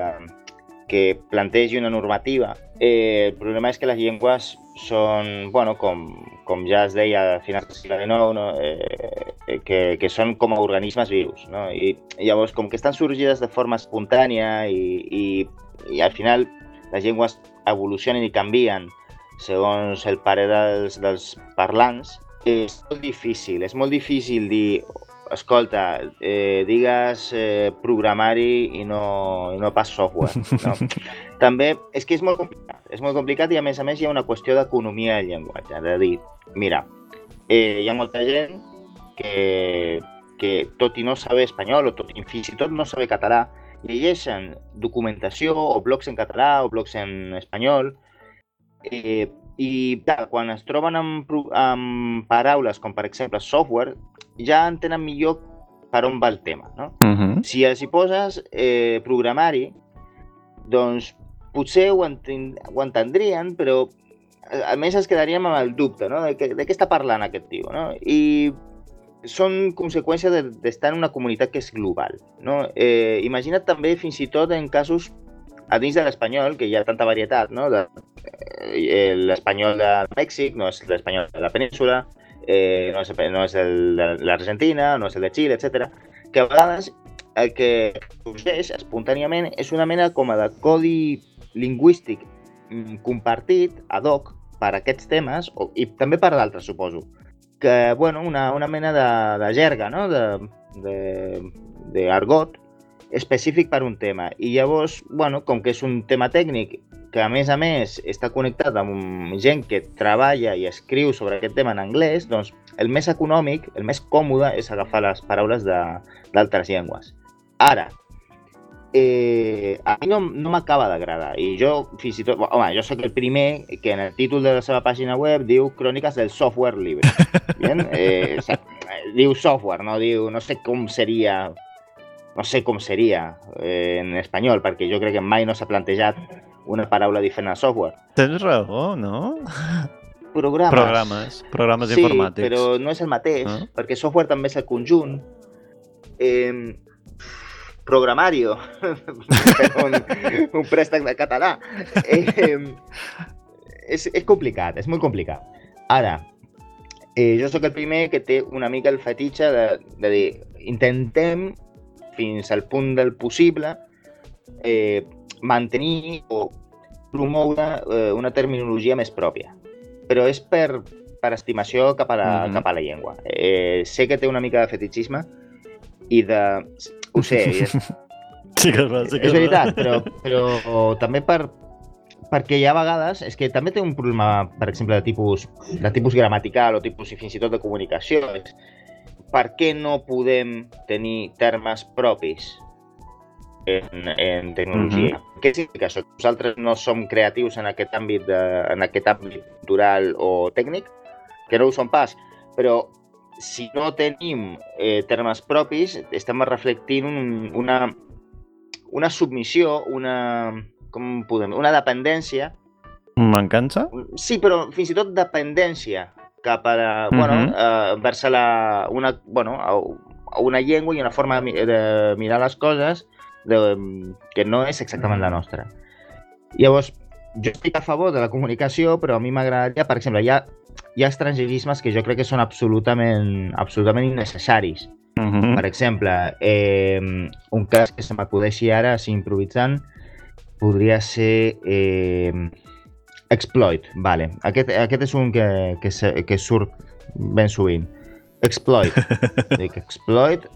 que plantegi una normativa, eh, el problema és que les llengües són, bueno, com, com ja es deia a finals del segle XIX, no? eh, que, que són com a organismes vius. No? I llavors, com que estan sorgides de forma espontània i, i, i al final les llengües evolucionen i canvien segons el parer dels, dels parlants, és molt difícil, és molt difícil dir escolta, eh, digues eh, programari i no, i no pas software. No? També és que és molt complicat, és molt complicat i a més a més hi ha una qüestió d'economia del llenguatge, de dir, mira, eh, hi ha molta gent que, que tot i no saber espanyol o tot i fins i tot no saber català, llegeixen documentació o blogs en català o blogs en espanyol eh, i clar, quan es troben amb, amb paraules com per exemple software, ja entenen millor per on va el tema. No? Uh -huh. Si els hi poses eh, programari, doncs potser ho, enten ho entendrien, però a a més es quedaríem amb el dubte, no? De, què, de què està parlant aquest tio, no? I són conseqüència de- d'estar en una comunitat que és global, no? Eh, imagina't també fins i tot en casos a dins de l'espanyol, que hi ha tanta varietat, no? Eh, l'espanyol de Mèxic no és l'espanyol de la península, eh, no, és, no és el de l'Argentina, no és el de Xile, etc. Que a vegades el que sorgeix espontàniament és una mena com a de codi lingüístic mm, compartit ad hoc per aquests temes o, i també per d'altres, suposo. que, bueno, una, una mena de, de jerga, no?, de, de, de argot específic per un tema. I llavors, bueno, com que és un tema tècnic que a més a més està connectat amb gent que treballa i escriu sobre aquest tema en anglès, doncs el més econòmic, el més còmode és agafar les paraules d'altres llengües. Ara, eh, a mi no, no m'acaba d'agradar i jo fins i tot, home, jo sóc el primer que en el títol de la seva pàgina web diu Cròniques del software libre. Bien? Eh, o sea, diu software, no diu, no sé com seria no sé com seria eh, en espanyol, perquè jo crec que mai no s'ha plantejat una paraula diferent a software. Tens raó, no? Programes. Programes, programes sí, informàtics. però no és el mateix, Ah. perquè software també és el conjunt. Eh, programario, per un, un préstec de català. Eh, és, és complicat, és molt complicat. Ara, eh, jo sóc el primer que té una mica el fetitxe de, de dir intentem fins al punt del possible eh, mantenir o promoure eh, una terminologia més pròpia. Però és per, per estimació cap a la, Mhm. cap a la llengua. Eh, sé que té una mica de fetichisme i de... Ho sé, és, Sí que és sí que és veritat, veritat. però, però també per, perquè hi ha vegades, és que també té un problema, per exemple, de tipus, de tipus gramatical o tipus i fins i tot de comunicació. És, per què no podem tenir termes propis en, en tecnologia? Què significa això? Nosaltres no som creatius en aquest àmbit, de, en aquest àmbit cultural o tècnic? Que no ho som pas, però si no tenim eh, termes propis, estem reflectint un, una, una submissió, una, com podem, una dependència, Mancança? sí, però fins i tot dependència cap a la, bueno, Mhm. eh, vers a la, una, bueno, a, una llengua i una forma de, de mirar les coses de, que no és exactament la nostra. Llavors, jo estic a favor de la comunicació, però a mi m'agradaria, per exemple, hi ha, hi ha estrangerismes que jo crec que són absolutament, absolutament innecessaris. Mhm. Per exemple, eh, un cas que se m'acudeixi ara, així improvisant, podria ser eh, exploit. Vale. Aquest, aquest és un que, que, se, que surt ben sovint. Exploit. Dic, exploit.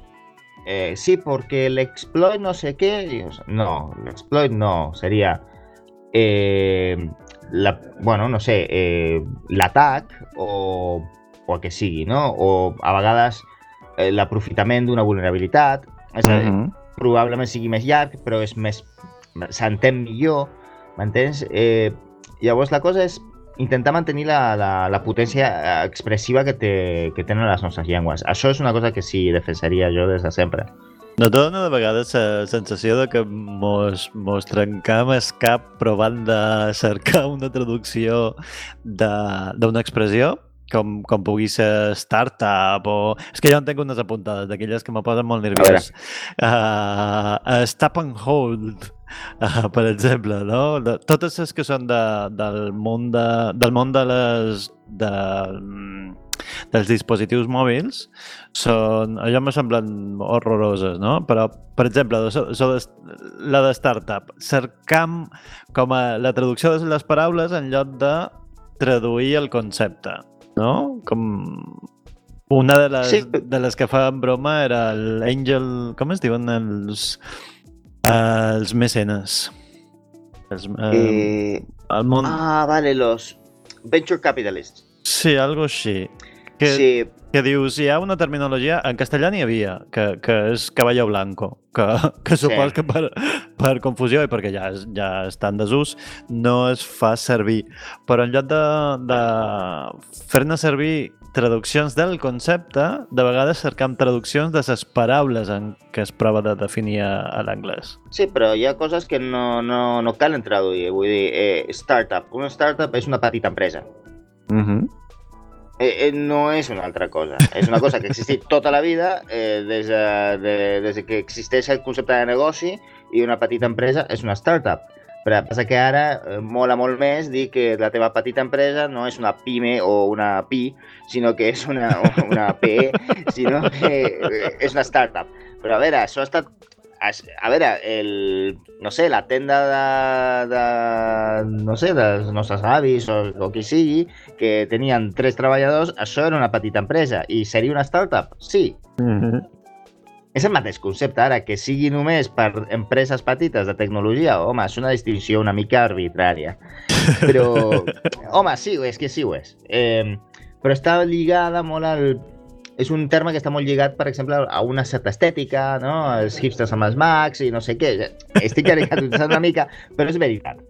Eh, sí, porque el exploit no sé qué. No, l'exploit no. Sería. Eh, la, bueno, no sé, eh, l'atac o, o el que sigui, no? O a vegades eh, l'aprofitament d'una vulnerabilitat. És a dir, Mhm. probablement sigui més llarg, però és més... s'entén millor, m'entens? Eh, llavors la cosa és intentar mantenir la, la, la potència eh, expressiva que, té, que tenen les nostres llengües. Això és una cosa que sí defensaria jo des de sempre. No dona de vegades la sensació de que mos, mos trencam el cap provant de cercar una traducció de- d'una expressió com, com pugui ser startup o... És que jo en tinc unes apuntades d'aquelles que me posen molt nerviós. Uh, stop and hold, uh, per exemple, no? De, totes les que són de, del, món de, del món de les... De, mm, dels dispositius mòbils són, allò m'ha semblat horroroses, no? Però, per exemple, so, so de, la de startup, cercam com a la traducció de les paraules en lloc de traduir el concepte, no? Com una de les, Sí. de les que fa broma era l'Angel... Com es diuen els... els mecenes? Els, eh, Eh, el món... ah, vale, los venture capitalists. Sí, algo així. Que, Sí. que dius, hi ha una terminologia, en castellà n'hi havia, que, que és caballo blanco, que, que Sí. supos que per, per confusió i perquè ja, ja està en desús, no es fa servir. Però en lloc de, de fer-ne servir traduccions del concepte, de vegades cercam traduccions de les paraules en què es prova de definir a, a l'anglès. Sí, però hi ha coses que no, no, no calen traduir. Vull dir, eh, startup. Una startup és una petita empresa. Mm -hmm. Eh, eh, no és una altra cosa. És una cosa que ha existit tota la vida, eh, des, de, de, des de que existeix el concepte de negoci i una petita empresa és una startup. Però passa que ara eh, mola molt més dir que la teva petita empresa no és una PIME o una PI, sinó que és una, una PE, sinó que eh, és una startup. Però a veure, això ha estat a, veure, el, no sé, la tenda de, de, no sé, dels nostres avis o, o qui sigui, que tenien tres treballadors, això era una petita empresa. I seria una startup? Sí. Mm -hmm. És el mateix concepte, ara, que sigui només per empreses petites de tecnologia, home, és una distinció una mica arbitrària. Però, home, sí, és que sí ho és. Eh, però està lligada molt al... És un terme que està molt lligat, per exemple, a una certa estètica, no? Els hipsters amb els Macs i no sé què. Estic caricaturitzant una mica, però és veritat.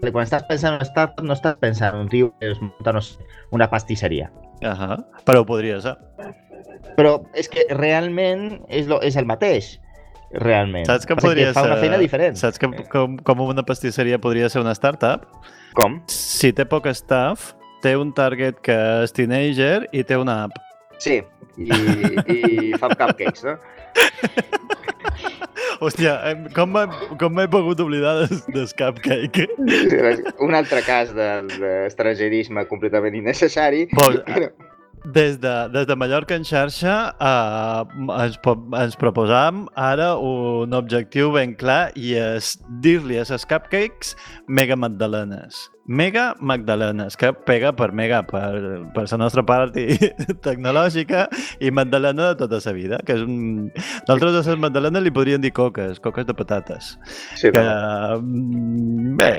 Quan estàs pensant en una startup, no estàs pensant en un tio que es munta, no sé, una pastisseria. Ahà, però ho podria ser. Però és que realment és, lo, és el mateix, realment. Saps que podria fa ser... una feina diferent. Saps que, com, com una pastisseria podria ser una startup? Com? Si té poc staff, té un target que és teenager i té una app. Sí, i, i fa cupcakes, no? Hòstia, com m'he pogut oblidar des, des cupcake? Un altre cas de- d'estrangerisme completament innecessari. Pues, però- Des de, des de Mallorca en xarxa eh, ens, ens proposam ara un objectiu ben clar i és dir-li a les cupcakes mega magdalenes. Mega magdalenes, que pega per mega, per, per la nostra part tecnològica i magdalena de tota la vida. Que és un... Nosaltres a les magdalenes li podríem dir coques, coques de patates. Sí, que, mm, bé,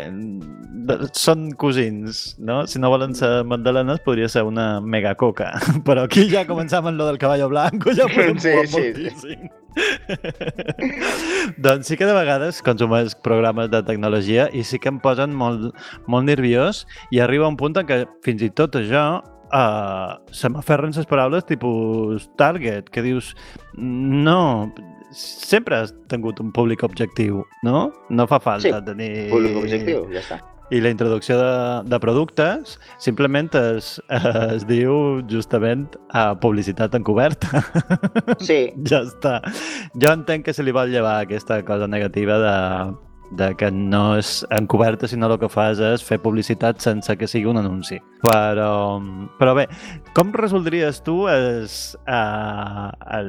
són cosins, no? Si no volen ser magdalenes, podria ser una mega coca. Però aquí ja començam amb lo del caballo blanco, ja podem Sí, sí. moltíssim. doncs sí que de vegades consumeix programes de tecnologia i sí que em posen molt, molt nerviós i arriba un punt en què fins i tot això uh, se m'aferren les paraules tipus target, que dius no, sempre has tingut un públic objectiu, no? No fa falta Sí, tenir... Públic objectiu, ja està. I la introducció de, de productes simplement es, es diu justament a publicitat encoberta. Sí. ja està. Jo entenc que se li vol llevar aquesta cosa negativa de, de que no és encoberta, sinó el que fas és fer publicitat sense que sigui un anunci. Però, però bé, com resoldries tu el, eh,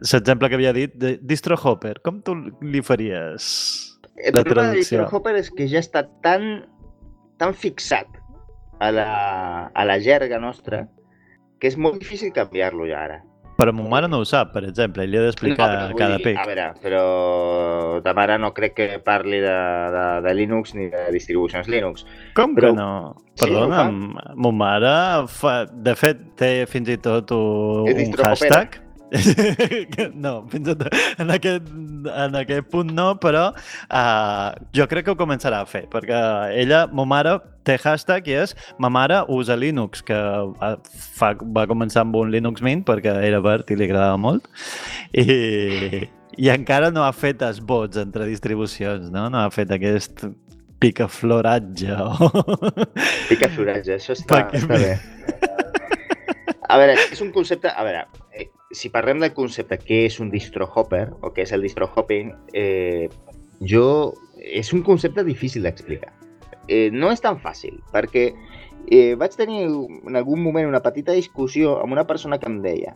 l'exemple que havia dit de Distro Hopper? Com tu li faries El la problema de traducció? Distro Hopper és que ja està tan, tan fixat a la, a la jerga nostra que és molt difícil canviar-lo ja ara. Però ma mare no ho sap, per exemple, i li he d'explicar vull cada dir, pic. A veure, però ta mare no crec que parli de, de, de Linux ni de distribucions Linux. Com però... que no? Sí, Perdona, ho fa. m- ma mare, fa, de fet, té fins i tot un, hashtag. no, fins i tot en aquest, en aquest punt no, però uh, jo crec que ho començarà a fer, perquè ella, ma mare, té hashtag i és ma mare usa Linux, que va, fa, va començar amb un Linux Mint perquè era verd i li agradava molt, i, i encara no ha fet esbots entre distribucions, no? No ha fet aquest picafloratge o... Picafloratge, això està, Perquè- està bé. A veure, és un concepte... A veure, eh, si parlem del concepte què és un distro hopper o què és el distro hopping, eh, jo... És un concepte difícil d'explicar. Eh, no és tan fàcil, perquè eh, vaig tenir en algun moment una petita discussió amb una persona que em deia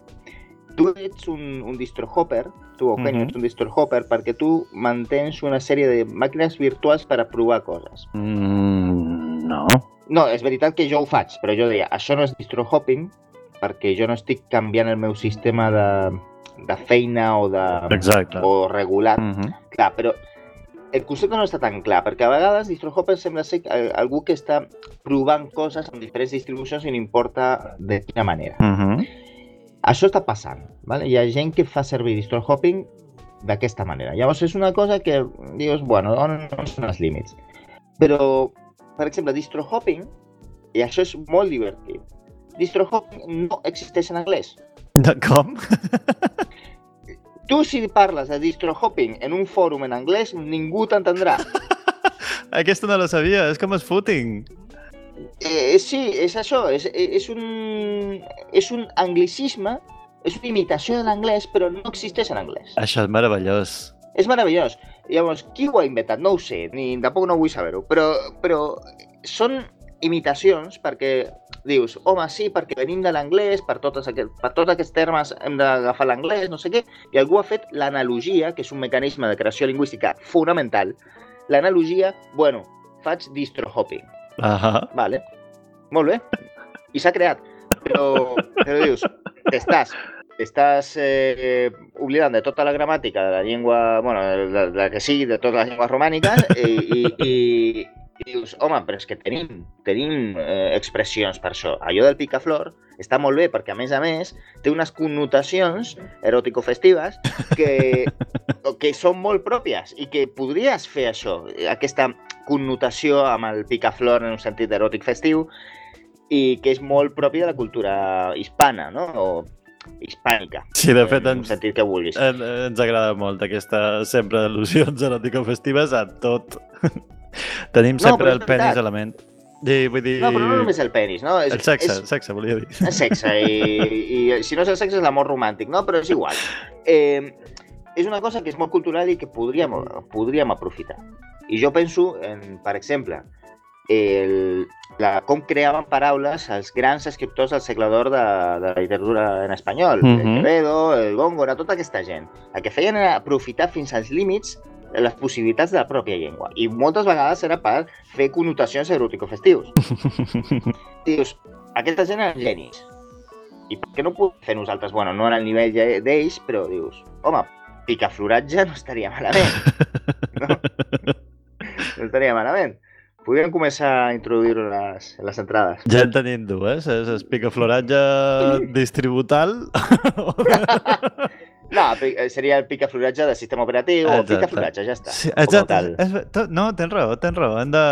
tu ets un, un distro hopper, tu, Eugenio, Mhm. ets un distro hopper perquè tu mantens una sèrie de màquines virtuals per a provar coses. Mm, no. No, és veritat que jo ho faig, però jo deia, això no és distro hopping, perquè jo no estic canviant el meu sistema de, de feina o de Exacte. o regulat. Mm -hmm. Clar, però el concepte no està tan clar, perquè a vegades distro hopper sembla ser eh, algú que està provant coses amb diferents distribucions i no importa de quina manera. Mm -hmm. Això està passant, ¿vale? hi ha gent que fa servir distro hopping d'aquesta manera. Llavors és una cosa que dius, bueno, on, on són els límits? Però, per exemple, distro hopping, i això és molt divertit, distro hopping no existeix en anglès. De com? Tu si parles de distro hopping en un fòrum en anglès, ningú t'entendrà. Aquesta no la sabia, és com el footing. Eh, sí, és això, és, és, un, és un anglicisme, és una imitació de l'anglès, però no existeix en anglès. Això és meravellós. És meravellós. Llavors, qui ho ha inventat? No ho sé, ni tampoc no vull saber-ho, però, però són imitacions perquè dius, home, sí, perquè venim de l'anglès, per, totes aquest, per tots aquests termes hem d'agafar l'anglès, no sé què, i algú ha fet l'analogia, que és un mecanisme de creació lingüística fonamental, l'analogia, bueno, faig distro hopping. Ahà. Vale. Molt bé. I s'ha creat. Però, però dius, t'estàs estàs eh, oblidant de tota la gramàtica de la llengua, bueno, de, de, de que sigui, de totes les llengües romàniques, i, i, i, i dius, home, però és que tenim, tenim eh, expressions per això. Allò del picaflor està molt bé perquè, a més a més, té unes connotacions eròtico-festives que, que són molt pròpies i que podries fer això, aquesta connotació amb el picaflor en un sentit eròtic festiu i que és molt propi de la cultura hispana, no? O hispànica. Sí, de fet, en ens, sentit que vulguis. en, ens agrada molt aquesta sempre al·lusions eròtico-festives a tot. Tenim No, sempre el penis a la ment. I, vull dir... No, però no només el penis, no? És, El sexe, és, el sexe, volia dir. el sexe i, i si no és el sexe és l'amor romàntic, no? Però és igual. Eh, és una cosa que és molt cultural i que podríem, podríem aprofitar. I jo penso, en, per exemple, el, la, com creaven paraules els grans escriptors del segle d'or de, de la literatura en espanyol. Mhm. El Quevedo, el Góngora, tota aquesta gent. El que feien era aprofitar fins als límits les possibilitats de la pròpia llengua. I moltes vegades era per fer connotacions erotico-festius. dius, aquesta gent eren genis. I per què no ho podem fer nosaltres? Bueno, no en el nivell de- d'ells, però dius, home, picafloratge no estaria malament. No, no estaria malament. Podríem començar a introduir-ho les, les entrades. Ja en tenim dues, és el picafloratge distributal. No, eh, seria el picafloratge de sistema operatiu o Exacte. picafloratge, ja està. Sí, exacte. no, tens raó, tens raó. Hem de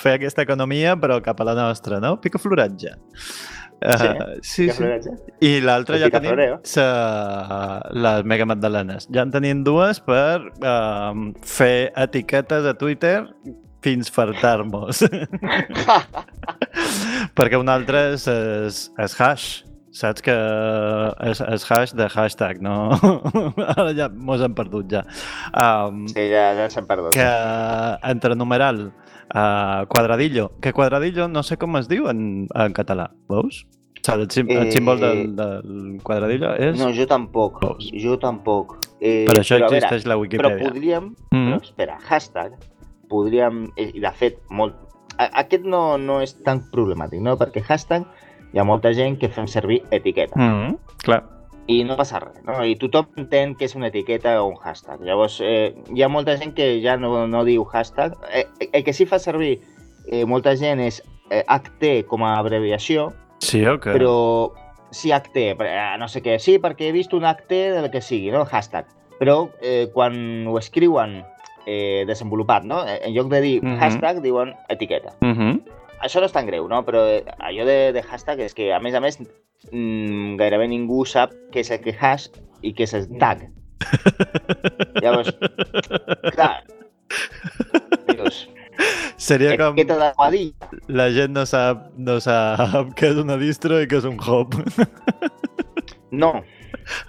fer aquesta economia, però cap a la nostra, no? Picafloratge. Sí, Uh, sí, sí. picafloratge. I l'altra ja tenim sa, les Mega Magdalenes. Ja en tenim dues per uh, fer etiquetes a Twitter fins fartar-nos. Perquè una altra és, és, és hash. Saps que és, és hash de hashtag, no? Ara ja mos hem perdut ja. Um, sí, ja, ja s'han perdut. Que entre numeral uh, quadradillo, que quadradillo no sé com es diu en, en català, veus? Saps, el, sim, el Eh, símbol del, del quadradillo és... No, jo tampoc. Jo tampoc. Eh, Per això però, existeix la Wikipedia. Però podríem... Mhm. Però, espera, hashtag, podríem... eh, I de fet, molt... Aquest no, no és tan problemàtic, no? Perquè hashtag hi ha molta gent que fem servir etiqueta. Mm -hmm. Clar. I no passa res, no? I tothom entén que és una etiqueta o un hashtag. Llavors, eh, hi ha molta gent que ja no, no diu hashtag. Eh, el que sí fa servir eh, molta gent és eh, HT com a abreviació, Sí, o què? però sí HT, eh, no sé què, sí, perquè he vist un HT del que sigui, no? Hashtag. Però eh, quan ho escriuen eh, desenvolupat, no? En lloc de dir Mhm. hashtag, diuen etiqueta. Mm -hmm. Això no és tan greu, no? Però eh, allò de, de hashtag és que, a més a més, mm, gairebé ningú sap què és el que hash i què és el tag. Llavors, clar, dius, Seria com... de guadilla. La gent no sap, no sap què és una distro i què és un hop. No.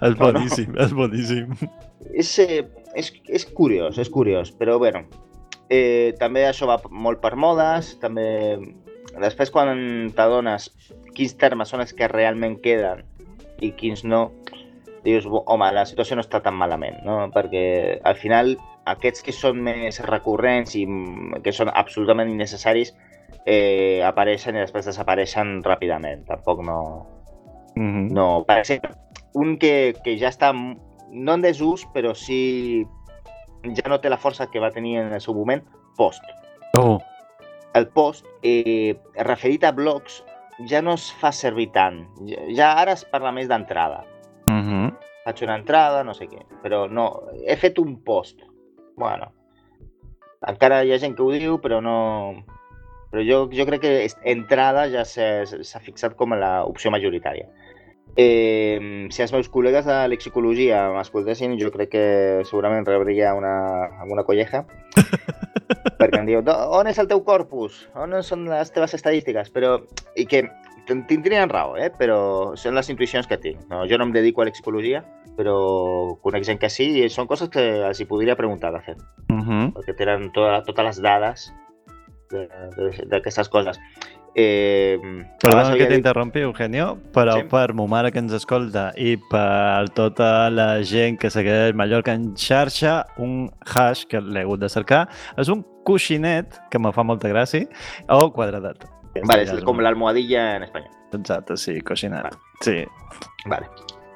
És No, no. boníssim, és boníssim. És, eh, és, és curiós, és curiós, però bueno, eh, també això va molt per modes, també després quan t'adones quins termes són els que realment queden i quins no, dius, "Bo- home, la situació no està tan malament, no? Perquè al final aquests que són més recurrents i mm, que són absolutament innecessaris eh, apareixen i després desapareixen ràpidament. Tampoc no, Mm -hmm. no, per exemple, un que, que ja està no en desús, però sí ja no té la força que va tenir en el seu moment, post. Oh. El post, eh, referit a blogs, ja no es fa servir tant. Ja, ja ara es parla més d'entrada. Mm -hmm. Faig una entrada, no sé què, però no, he fet un post. Bueno, encara hi ha gent que ho diu, però no... Però jo, jo crec que entrada ja s'ha s'ha fixat com a l'opció majoritària. Eh, si els meus col·legues de lexicologia m'escoltessin, jo crec que segurament rebria una, alguna colleja. perquè em diu, "Do- on és el teu corpus? On són les teves estadístiques? Però, I que tindrien raó, eh? però són les intuïcions que tinc. No? Jo no em dedico a la psicologia, però conec gent que sí i són coses que els hi podria preguntar, de fet, Mm -hmm. perquè tenen to totes les dades de- de- d'aquestes coses. Eh, Perdona que t'interrompi, Eugenio, però Sí. per mo mare que ens escolta i per tota la gent que segueix Mallorca en xarxa, un hash que l'he hagut de cercar és un coixinet, que me fa molta gràcia, o quadradet. Vale, és com l'almohadilla en espanyol. Exacte, sí, coixinet. Sí. Vale.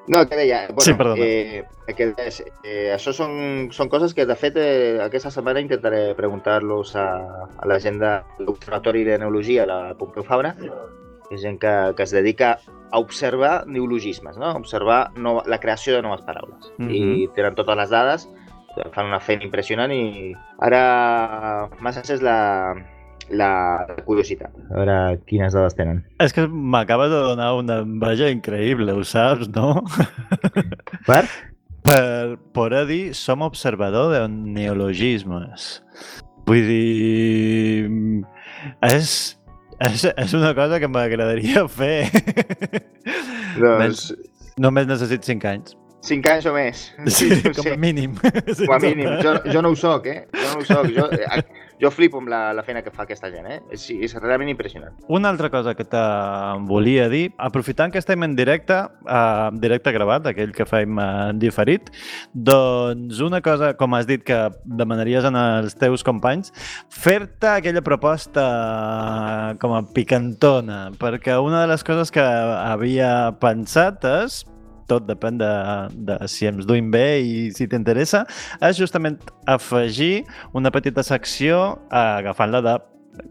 No, que deia, bueno, Sí, perdona. eh, que és, eh, això són, són coses que, de fet, eh, aquesta setmana intentaré preguntar-los a, a la gent de l'Observatori de Neologia, la Pompeu Fabra, que és gent que, que es dedica a observar neologismes, no? observar no, la creació de noves paraules. Mhm. I tenen totes les dades, fan una feina impressionant i ara m'ha encès la, la curiositat. A veure quines dades tenen. És que m'acabes de donar una enveja increïble, ho saps, no? Per? Per poder dir som observador de neologismes. Vull dir... És, és, és una cosa que m'agradaria fer. Doncs- Només necessito 5 anys. 5 anys o més. Sí, com a mínim. Com a mínim. Jo, jo no ho soc, eh? Jo no ho soc. Jo, eh, jo flipo amb la, la feina que fa aquesta gent, eh? És, és realment impressionant. Una altra cosa que te volia dir, aprofitant que estem en directe, uh, directe gravat, aquell que fem en diferit, doncs una cosa, com has dit, que demanaries en els teus companys, fer-te aquella proposta com a picantona, perquè una de les coses que havia pensat és tot depèn de, de si ens duim bé i si t'interessa, és justament afegir una petita secció eh, agafant-la de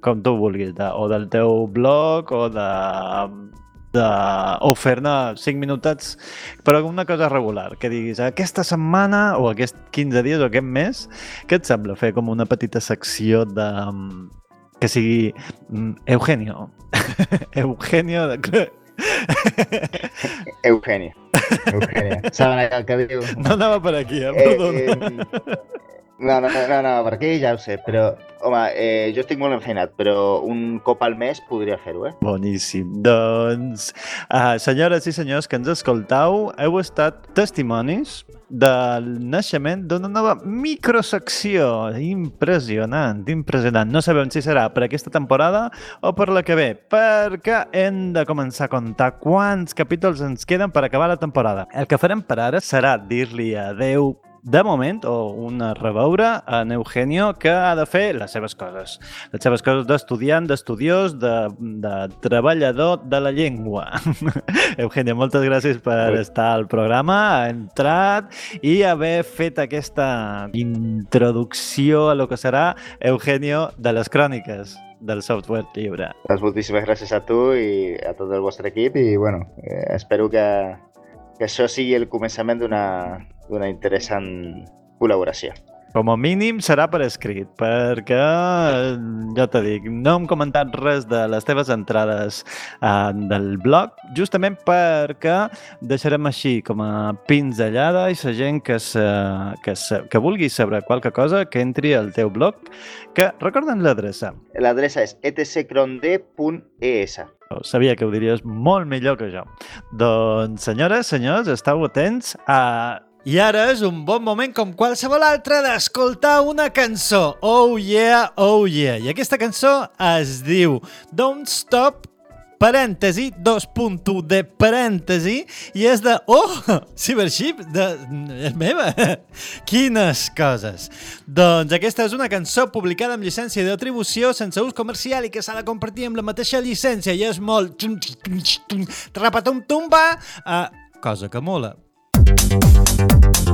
com tu vulguis, de, o del teu blog o de, de o fer-ne 5 minutets però una cosa regular, que diguis aquesta setmana o aquest 15 dies o aquest mes, què et sembla fer com una petita secció de que sigui mm, Eugenio Eugenio. Eugenio. Eugenio. Saben el que diu? No anava per aquí, eh? Eh, Perdona. No, no, no, no, per aquí ja ho sé, però, home, eh, jo estic molt enfeinat, però un cop al mes podria fer-ho, eh? Boníssim. Doncs, uh, senyores i senyors que ens escoltau, heu estat testimonis del naixement d'una nova microsecció. Impressionant, impressionant. No sabem si serà per aquesta temporada o per la que ve, perquè hem de començar a comptar quants capítols ens queden per acabar la temporada. El que farem per ara serà dir-li adeu de moment, o una reveure a en Eugenio que ha de fer les seves coses. Les seves coses d'estudiant, d'estudiós, de, de treballador de la llengua. Eugenio, moltes gràcies per estar al programa, ha entrat i haver fet aquesta introducció a lo que serà Eugenio de les cròniques del software lliure. Doncs moltíssimes gràcies a tu i a tot el vostre equip i, bueno, eh, espero que, que això sigui el començament d'una interessant col·laboració. Com a mínim serà per escrit, perquè, ja t'ho dic, no hem comentat res de les teves entrades eh, del blog, justament perquè deixarem així com a pinzellada i la gent que, se, que, se, que vulgui saber qualque cosa que entri al teu blog, que recorden l'adreça. L'adreça és etccronde.es. Sabia que ho diries molt millor que jo. Doncs, senyores, senyors, estàu atents a I ara és un bon moment, com qualsevol altre, d'escoltar una cançó. Oh yeah, oh yeah. I aquesta cançó es diu Don't Stop parèntesi, 2.1 de parèntesi, i és de... Oh! Cybership, de... és meva! Quines coses! Doncs aquesta és una cançó publicada amb llicència d'atribució sense ús comercial i que s'ha de compartir amb la mateixa llicència i és molt... Trapatum-tumba! Uh, cosa que mola. Don't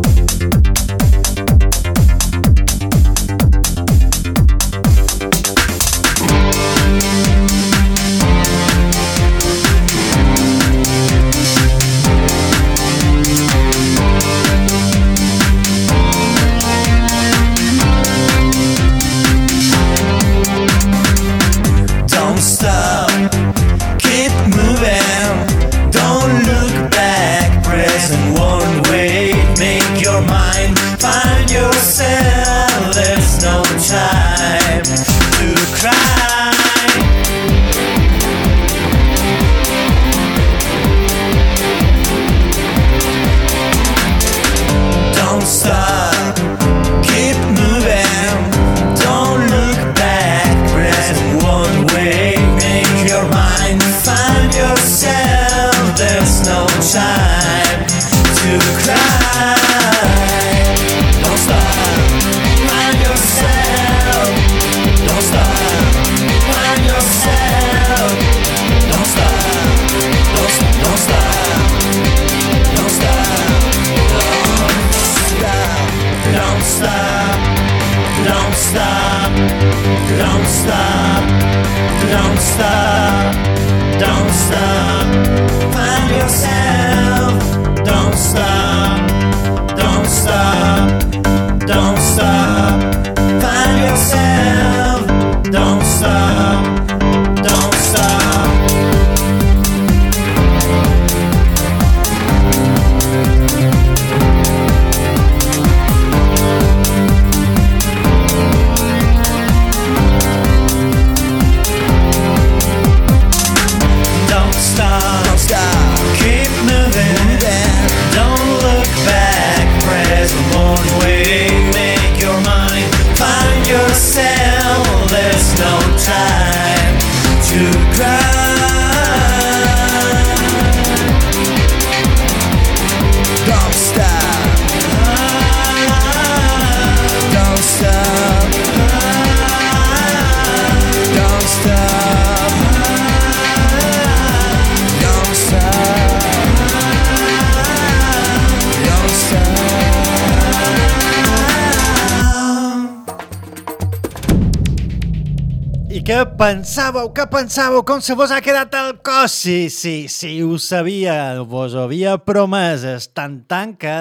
I què pensàveu? Què pensàveu? Com se vos ha quedat el cos? Sí, sí, sí, ho sabia. Vos ho havia promès. És tan que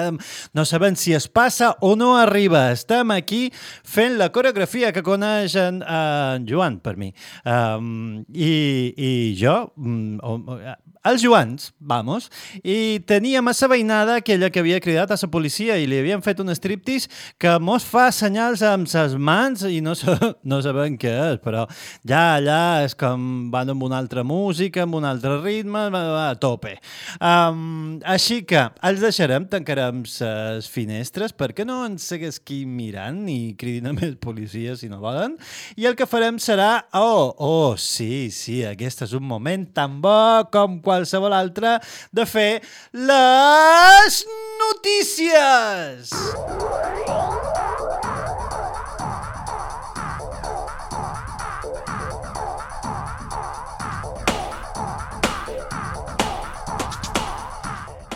no sabem si es passa o no arriba. Estem aquí fent la coreografia que coneix en, en Joan, per mi. Um, i, I jo... o- els Joans, vamos, i teníem a sa veïnada aquella que havia cridat a la policia i li havien fet un striptease que mos fa senyals amb ses mans i no, no sabem què és, però ja allà és com van amb una altra música, amb un altre ritme, a tope. Um, així que els deixarem, tancarem ses finestres perquè no ens segueix qui mirant ni cridin a més policia si no volen, i el que farem serà, oh, oh, sí, sí, aquest és un moment tan bo com qualsevol altre de fer les notícies!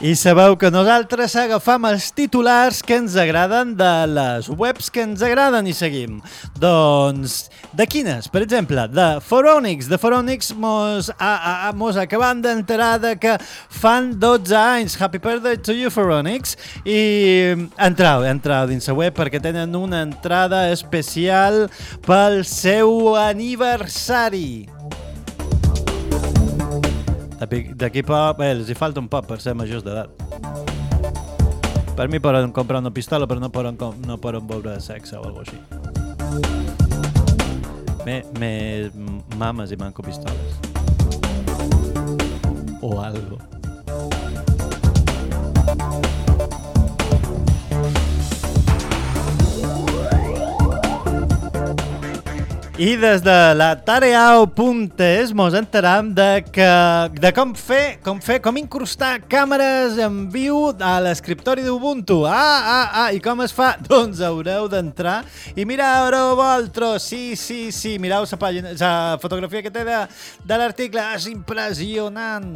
I sabeu que nosaltres agafam els titulars que ens agraden de les webs que ens agraden i seguim. Doncs, de quines? Per exemple, de Foronix. De Foronix mos, a, a, a, mos acabam d'enterar de que fan 12 anys. Happy birthday to you, Foronix. I entrau, entrau dins la web perquè tenen una entrada especial pel seu aniversari. D'aquí- poc, bé, els hi falta un poc per ser majors d'edat. Per mi poden comprar una pistola, però no poden, no poden veure sexe o alguna així. Me, me mames i manco pistoles. O algo. I des de la tareao.es mos enteram de, que, de com fer, com fer, com incrustar càmeres en viu a l'escriptori d'Ubuntu. Ah, ah, ah, i com es fa? Doncs haureu d'entrar i mireu vosaltres. Sí, sí, sí, mireu la fotografia que té de, de l'article. És impressionant.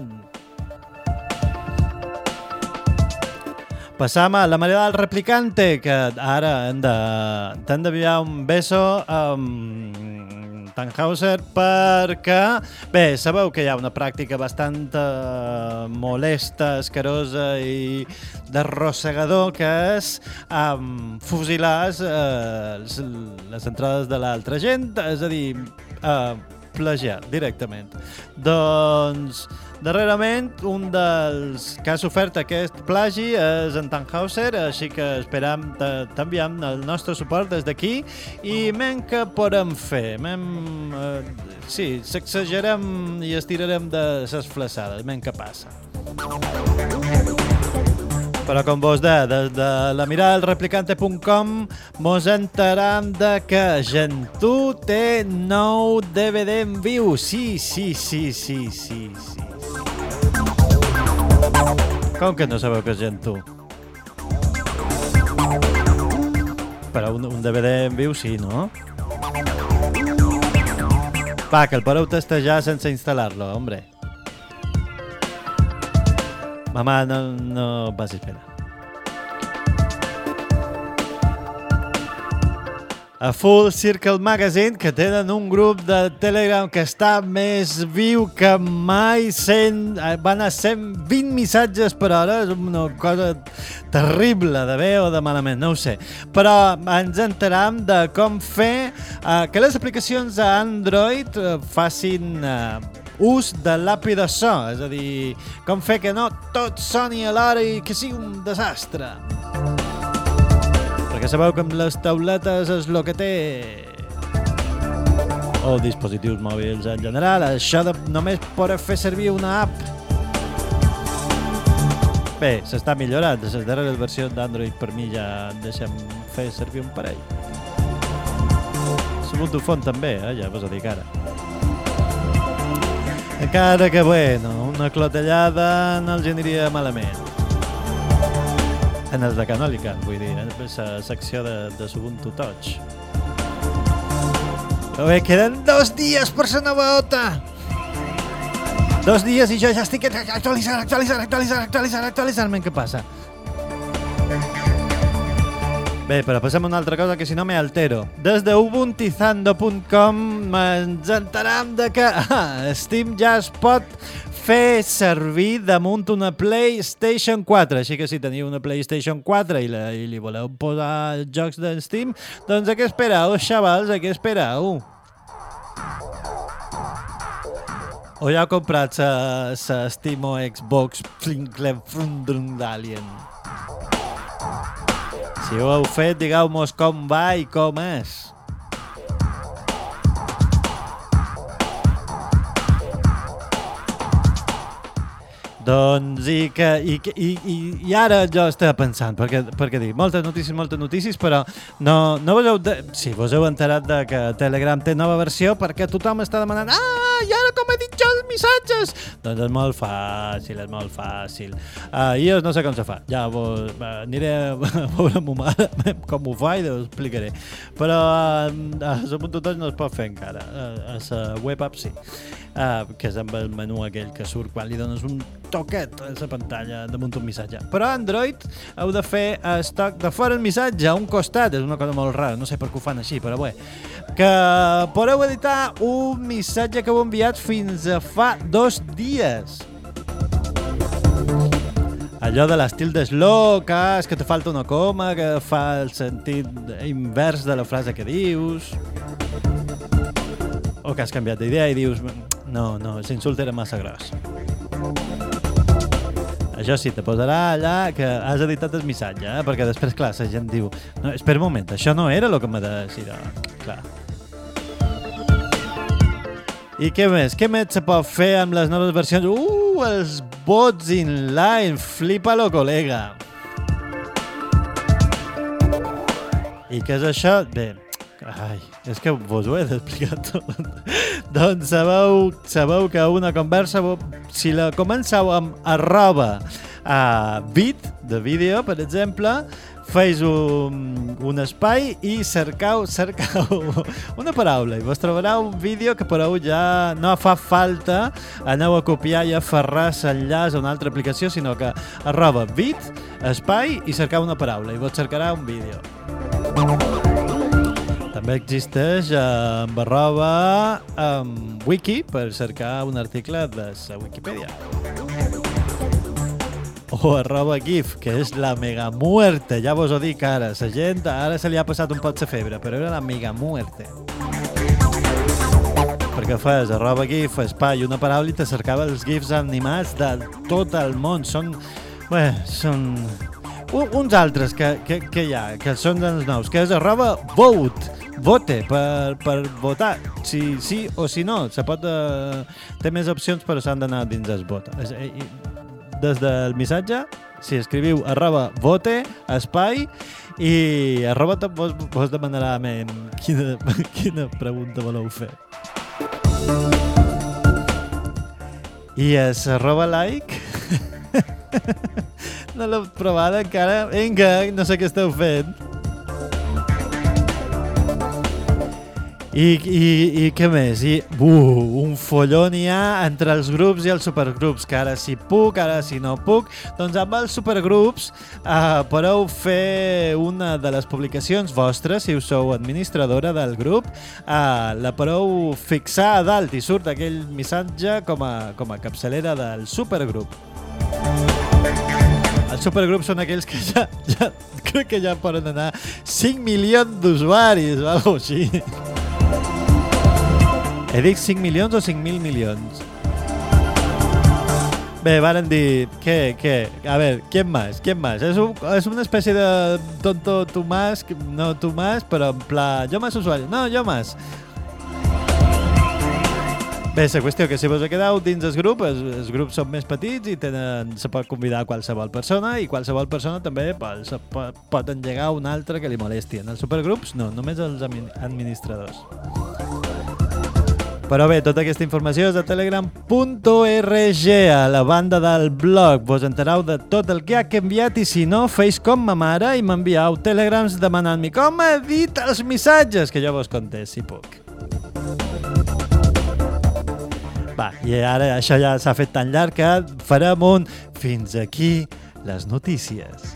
Passam a la manera del replicante, que ara hem de, t'hem d'enviar un beso amb Tannhauser perquè, bé, sabeu que hi ha una pràctica bastant uh, molesta, escarosa i d'arrossegador que és um, fusilar uh, les, les entrades de l'altra gent, és a dir, uh, plagiar directament. Doncs, darrerament, un dels que ha sofert aquest plagi és en Tannhauser, així que esperam te- t'enviam el nostre suport des d'aquí i men que podem fer? Men, eh, sí, sacsejarem i estirarem de ses flaçades, men que passa. Però com vos de, de, de la mirada del replicante.com mos enteram de que Gentú té nou DVD en viu. Sí, sí, sí, sí, sí, sí. Com que no sabeu que és Gentú? Però un, un DVD en viu sí, no? Va, que el podeu testejar sense instal·lar-lo, hombre. Mamà, no, no passis pena. A Full Circle Magazine, que tenen un grup de Telegram que està més viu que mai, 100, eh, van a 120 missatges per hora, és una cosa terrible de bé o de malament, no ho sé. Però ens enteram de com fer eh, que les aplicacions a Android eh, facin eh, ús de l'API de so, és a dir, com fer que no tot soni alhora i que sigui un desastre. Perquè sabeu que amb les tauletes és el que té o dispositius mòbils en general, això de només poder fer servir una app Bé, s'està millorant. De les darreres versions d'Android per mi ja deixem fer servir un parell. Subuntu Font també, eh? ja vos ho dic ara. Encara que, bueno, una clotellada no els aniria malament. En els de Canolican, vull dir, en la secció de, de Subuntu Touch. Però bé, queden dos dies per la nova OTA! Dos dies i jo ja estic actualitzant, actualitzant, actualitzant, actualitzant, actualitzant, què passa? Bé, però passem a una altra cosa que si no me altero. Des de ubuntizando.com ens enteram de que ah, Steam ja es pot fer servir damunt una PlayStation 4. Així que si teniu una PlayStation 4 i, la, i li voleu posar jocs de Steam, doncs a què espereu, xavals? A què espereu? O ja heu comprat sa, sa Steam o Xbox Flinkle Frundrung d'Alien? Si ho heu fet, digueu-mos com va i com és. Doncs i, que, i, i, i, ara jo estava pensant, perquè, perquè dic, moltes notícies, moltes notícies, però no, no vos heu... De... Sí, vos heu enterat de que Telegram té nova versió perquè tothom està demanant ah, i ara com he dit jo els missatges? Doncs és molt fàcil, és molt fàcil. Uh, jo no sé com se fa, ja vos, uh, aniré a veure ma mare com ho fa i us explicaré. Però uh, a la tot no es pot fer encara, uh, a la web app sí. Uh, que és amb el menú aquell que surt quan li dones un toquet a la pantalla damunt un missatge. Però Android heu de fer estoc de fora el missatge a un costat, és una cosa molt rara, no sé per què ho fan així, però bé. Que podeu editar un missatge que heu enviat fins a fa dos dies. Allò de l'estil de slow, que te falta una coma, que fa el sentit invers de la frase que dius o que has canviat d'idea i dius no, no, l'insult era massa gros. Això sí, te posarà allà que has editat el missatge, eh? perquè després, clar, la gent diu no, espera un moment, això no era el que m'ha de decidir. Clar. I què més? Què més se pot fer amb les noves versions? Uh, els bots inline, flipa-lo, col·lega. I què és això? Bé, ai, és que vos ho he d'explicar tot. doncs sabeu, sabeu que una conversa, si la comenceu amb arroba a bit de vídeo, per exemple, feis un, un espai i cercau, cercau una paraula i vos trobarà un vídeo que podeu ja no fa falta aneu a copiar i aferrar l'enllaç a una altra aplicació, sinó que arroba bit, espai i cercau una paraula i vos cercarà un vídeo. També existeix eh, amb arroba amb wiki per cercar un article de la Wikipedia. O arroba gif, que és la mega muerte. Ja vos ho dic ara. La gent ara se li ha passat un pot la febre, però era la mega muerte. Perquè fes arroba gif, espai, una paraula i te cercava els gifs animats de tot el món. Són... Bé, són... Uns altres que, que, que hi ha, que són dels nous, que és arroba vote, vote, per, per votar, si sí o si no. Se pot, eh, té més opcions, però s'han d'anar dins el vot. Eh, Des del missatge, si escriviu arroba vote, espai, i arroba tot vos, vos demanarà men, quina, quina pregunta voleu fer. I és arroba like. no l'heu provat encara? Vinga, no sé què esteu fent. I, i, i què més? I, uh, un folló n'hi ha entre els grups i els supergrups, que ara si puc, ara si no puc. Doncs amb els supergrups eh, podeu fer una de les publicacions vostres, si us sou administradora del grup, eh, la podeu fixar a dalt i surt aquell missatge com a, com a capçalera del supergrup. Els supergrups són aquells que ja, ja crec que ja poden anar 5 milions d'usuaris o alguna així. He dit 5 milions o 5.000 milions? Bé, varen dir... Què, què? A veure, ¿quién más? ¿Quién más? És, un, és una espècie de tonto que- no tu más, però en pla... Jo más usuari. No, jo más. Bé, la qüestió que si vos quedeu dins el grup, els, els grups són més petits i tenen, se pot convidar qualsevol persona i qualsevol persona també pot, se pot, pot engegar un altre que li molesti. En els supergrups no, només els admi- administradors. Però bé, tota aquesta informació és a telegram.org, a la banda del blog. Vos enterau de tot el que ha canviat i si no, feis com ma mare i m'enviau telegrams demanant-me com he dit els missatges, que jo vos conté, si puc. Va, i ara això ja s'ha fet tan llarg que farem un fins aquí les notícies.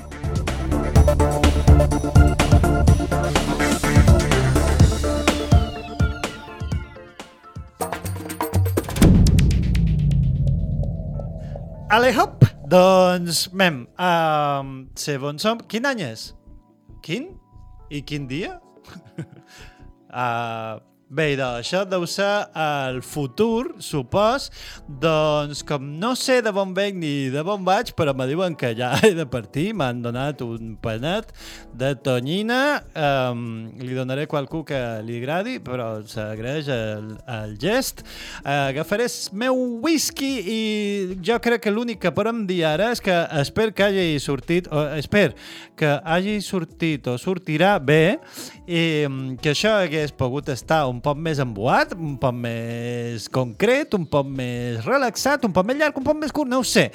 Ale, hop! Doncs, mem, um, segons som... Quin any és? Quin? I quin dia? uh, bé, doncs, això deu ser el futur, supos. Doncs, com no sé de bon venc ni de bon vaig, però me diuen que ja he de partir, m'han donat un panet de tonyina. Um, li donaré qualcú que li agradi, però s'agraeix el, el gest. Uh, agafaré el meu whisky i jo crec que l'únic que podem dir ara és que espero que hagi sortit, o espero que hagi sortit o sortirà bé i mm, que això hagués pogut estar un poc més emboat, un poc més concret, un poc més relaxat, un poc més llarg, un poc més curt, no ho sé.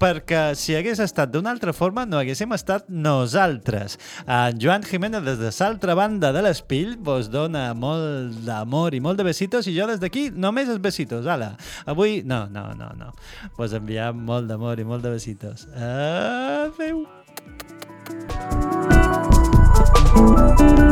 Perquè si hagués estat d'una altra forma no haguéssim estat nosaltres. En Joan Jiménez des de l'altra banda de l'espill vos dona molt d'amor i molt de besitos i jo des d'aquí només els besitos. Ala, avui no, no, no, no. Vos enviem molt d'amor i molt de besitos. Adéu. Thank you.